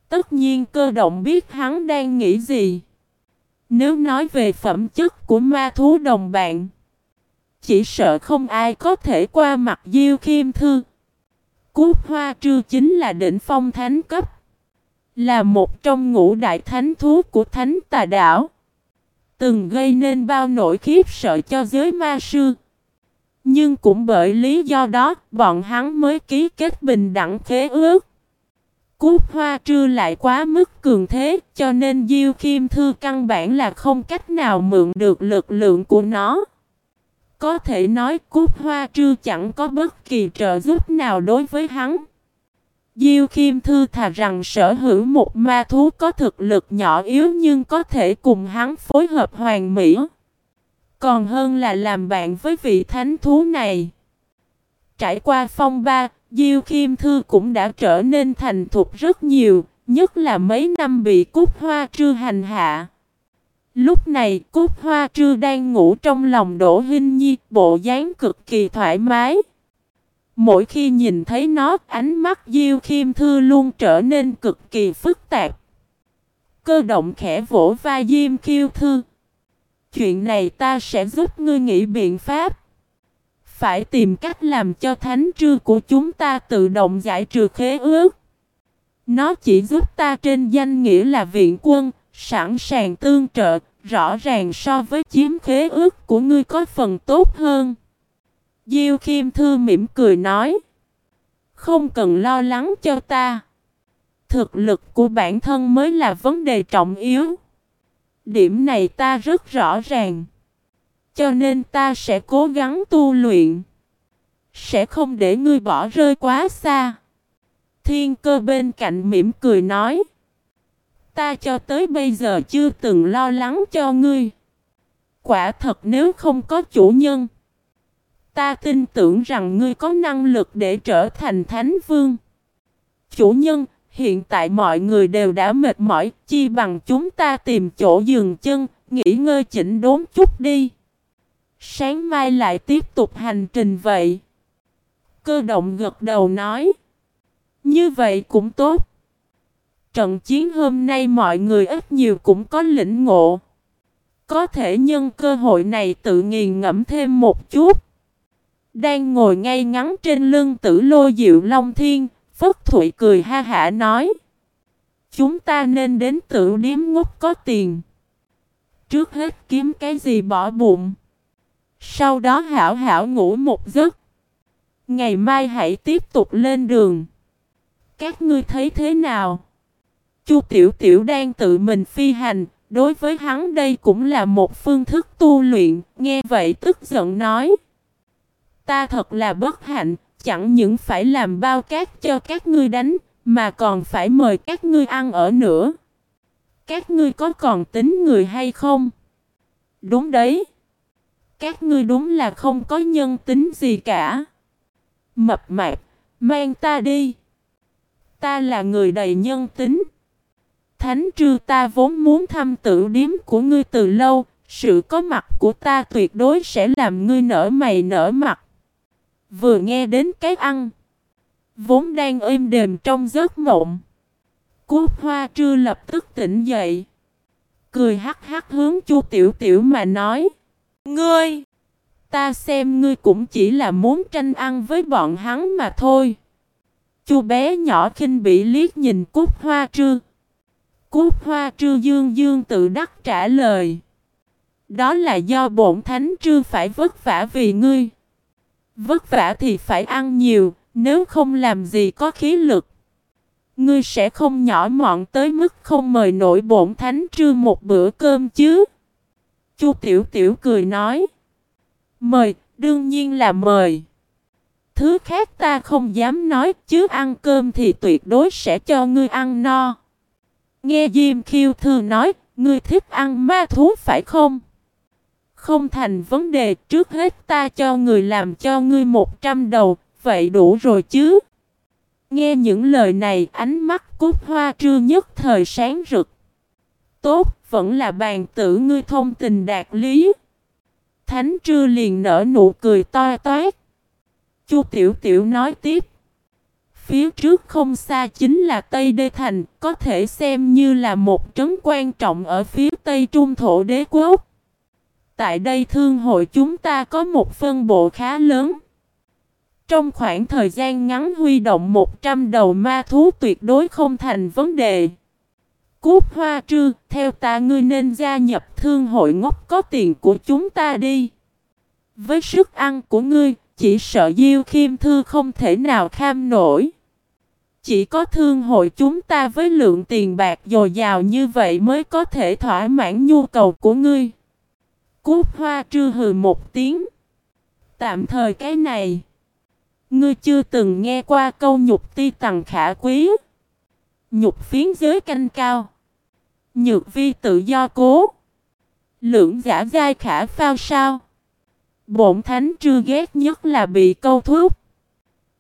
Tất nhiên cơ động biết hắn đang nghĩ gì. Nếu nói về phẩm chất của ma thú đồng bạn, chỉ sợ không ai có thể qua mặt Diêu Khiêm Thư. Cúp hoa trư chính là đỉnh phong thánh cấp. Là một trong ngũ đại thánh thú của thánh tà đảo. Từng gây nên bao nỗi khiếp sợ cho giới ma sư. Nhưng cũng bởi lý do đó, bọn hắn mới ký kết bình đẳng khế ước. cúp hoa trư lại quá mức cường thế, cho nên Diêu kim Thư căn bản là không cách nào mượn được lực lượng của nó. Có thể nói cúp hoa trư chẳng có bất kỳ trợ giúp nào đối với hắn. Diêu kim Thư thà rằng sở hữu một ma thú có thực lực nhỏ yếu nhưng có thể cùng hắn phối hợp hoàn mỹ. Còn hơn là làm bạn với vị thánh thú này. Trải qua phong ba, Diêu Khiêm Thư cũng đã trở nên thành thục rất nhiều, nhất là mấy năm bị cúc hoa trư hành hạ. Lúc này Cúc Hoa Trư đang ngủ trong lòng Đỗ Hinh Nhi, bộ dáng cực kỳ thoải mái. Mỗi khi nhìn thấy nó, ánh mắt Diêu Khiêm Thư luôn trở nên cực kỳ phức tạp. Cơ động khẽ vỗ vai Diêm Khiêu Thư. Chuyện này ta sẽ giúp ngươi nghĩ biện pháp. Phải tìm cách làm cho thánh trư của chúng ta tự động giải trừ khế ước. Nó chỉ giúp ta trên danh nghĩa là viện quân, sẵn sàng tương trợ, rõ ràng so với chiếm khế ước của ngươi có phần tốt hơn. Diêu Khiêm Thư mỉm cười nói. Không cần lo lắng cho ta. Thực lực của bản thân mới là vấn đề trọng yếu. Điểm này ta rất rõ ràng. Cho nên ta sẽ cố gắng tu luyện. Sẽ không để ngươi bỏ rơi quá xa. Thiên cơ bên cạnh mỉm cười nói. Ta cho tới bây giờ chưa từng lo lắng cho ngươi. Quả thật nếu không có chủ nhân. Ta tin tưởng rằng ngươi có năng lực để trở thành thánh vương. Chủ nhân, hiện tại mọi người đều đã mệt mỏi, chi bằng chúng ta tìm chỗ dừng chân, nghỉ ngơi chỉnh đốn chút đi. Sáng mai lại tiếp tục hành trình vậy. Cơ động gật đầu nói. Như vậy cũng tốt. Trận chiến hôm nay mọi người ít nhiều cũng có lĩnh ngộ. Có thể nhân cơ hội này tự nghiền ngẫm thêm một chút. Đang ngồi ngay ngắn trên lưng tử lô diệu long thiên, Phất Thụy cười ha hả nói. Chúng ta nên đến tự điếm ngốc có tiền. Trước hết kiếm cái gì bỏ bụng. Sau đó hảo hảo ngủ một giấc. Ngày mai hãy tiếp tục lên đường. Các ngươi thấy thế nào? Chu Tiểu Tiểu đang tự mình phi hành, đối với hắn đây cũng là một phương thức tu luyện, nghe vậy tức giận nói. Ta thật là bất hạnh, chẳng những phải làm bao cát cho các ngươi đánh, mà còn phải mời các ngươi ăn ở nữa. Các ngươi có còn tính người hay không? Đúng đấy. Các ngươi đúng là không có nhân tính gì cả. Mập mạp, mang ta đi. Ta là người đầy nhân tính. Thánh trư ta vốn muốn thăm tử điếm của ngươi từ lâu, sự có mặt của ta tuyệt đối sẽ làm ngươi nở mày nở mặt. Vừa nghe đến cái ăn, vốn đang êm đềm trong giấc mộng. cúc hoa trư lập tức tỉnh dậy. Cười hắc hắc hướng chu tiểu tiểu mà nói. Ngươi, ta xem ngươi cũng chỉ là muốn tranh ăn với bọn hắn mà thôi. Chu bé nhỏ khinh bị liếc nhìn cúc hoa trư. cúc hoa trư dương dương tự đắc trả lời. Đó là do bổn thánh trư phải vất vả vì ngươi. Vất vả thì phải ăn nhiều, nếu không làm gì có khí lực. Ngươi sẽ không nhỏ mọn tới mức không mời nổi bổn thánh trư một bữa cơm chứ. Chu Tiểu Tiểu cười nói. Mời, đương nhiên là mời. Thứ khác ta không dám nói chứ ăn cơm thì tuyệt đối sẽ cho ngươi ăn no. Nghe Diêm Khiêu Thư nói, ngươi thích ăn ma thú phải không? Không thành vấn đề, trước hết ta cho người làm cho ngươi một trăm đầu, vậy đủ rồi chứ? Nghe những lời này, ánh mắt cúc hoa trưa nhất thời sáng rực. Tốt, vẫn là bàn tử ngươi thông tình đạt lý. Thánh trưa liền nở nụ cười to toét. Chu Tiểu Tiểu nói tiếp. Phía trước không xa chính là Tây Đê Thành, có thể xem như là một trấn quan trọng ở phía Tây Trung Thổ Đế Quốc. Tại đây thương hội chúng ta có một phân bộ khá lớn. Trong khoảng thời gian ngắn huy động 100 đầu ma thú tuyệt đối không thành vấn đề. Cút hoa trư, theo ta ngươi nên gia nhập thương hội ngốc có tiền của chúng ta đi. Với sức ăn của ngươi, chỉ sợ Diêu Khiêm Thư không thể nào kham nổi. Chỉ có thương hội chúng ta với lượng tiền bạc dồi dào như vậy mới có thể thỏa mãn nhu cầu của ngươi cốt hoa trư hừ một tiếng. Tạm thời cái này. Ngươi chưa từng nghe qua câu nhục ti tằng khả quý. Nhục phiến giới canh cao. Nhược vi tự do cố. Lượng giả giai khả phao sao. Bổn thánh trưa ghét nhất là bị câu thúc.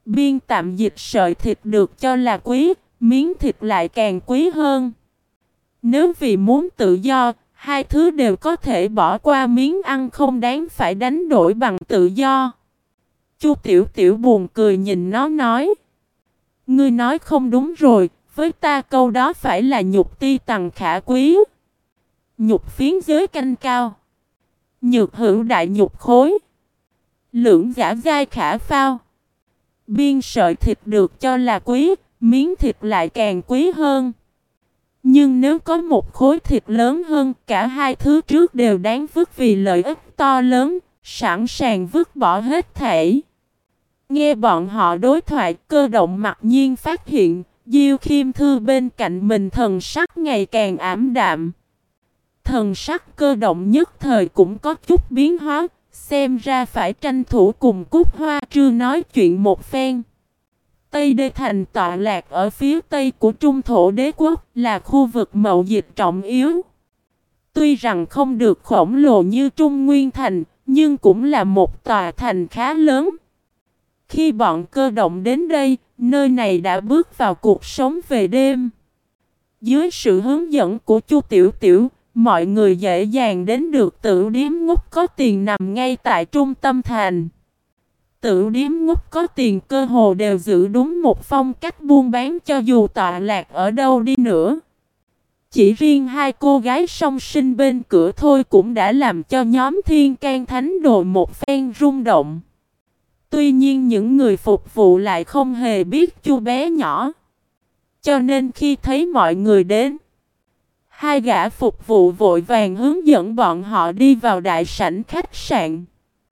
Biên tạm dịch sợi thịt được cho là quý, miếng thịt lại càng quý hơn. Nếu vì muốn tự do, hai thứ đều có thể bỏ qua miếng ăn không đáng phải đánh đổi bằng tự do. Chu Tiểu Tiểu buồn cười nhìn nó nói. Ngươi nói không đúng rồi, với ta câu đó phải là nhục ti tằng khả quý. Nhục phiến giới canh cao. Nhược hữu đại nhục khối. Lưỡng giả giai khả phao. Biên sợi thịt được cho là quý, miếng thịt lại càng quý hơn. Nhưng nếu có một khối thịt lớn hơn, cả hai thứ trước đều đáng vứt vì lợi ích to lớn, sẵn sàng vứt bỏ hết thể. Nghe bọn họ đối thoại, cơ động mặc nhiên phát hiện, Diêu Khiêm Thư bên cạnh mình thần sắc ngày càng ảm đạm. Thần sắc cơ động nhất thời cũng có chút biến hóa, xem ra phải tranh thủ cùng Cúc Hoa Trư nói chuyện một phen. Tây Đê Thành tọa lạc ở phía tây của Trung Thổ Đế Quốc là khu vực mậu dịch trọng yếu. Tuy rằng không được khổng lồ như Trung Nguyên Thành, nhưng cũng là một tòa thành khá lớn. Khi bọn cơ động đến đây, nơi này đã bước vào cuộc sống về đêm. Dưới sự hướng dẫn của Chu Tiểu Tiểu, mọi người dễ dàng đến được tự điếm ngút có tiền nằm ngay tại trung tâm thành. Tự điếm ngút có tiền cơ hồ đều giữ đúng một phong cách buôn bán cho dù tọa lạc ở đâu đi nữa. Chỉ riêng hai cô gái song sinh bên cửa thôi cũng đã làm cho nhóm thiên can thánh đồ một phen rung động. Tuy nhiên những người phục vụ lại không hề biết chu bé nhỏ. Cho nên khi thấy mọi người đến, hai gã phục vụ vội vàng hướng dẫn bọn họ đi vào đại sảnh khách sạn.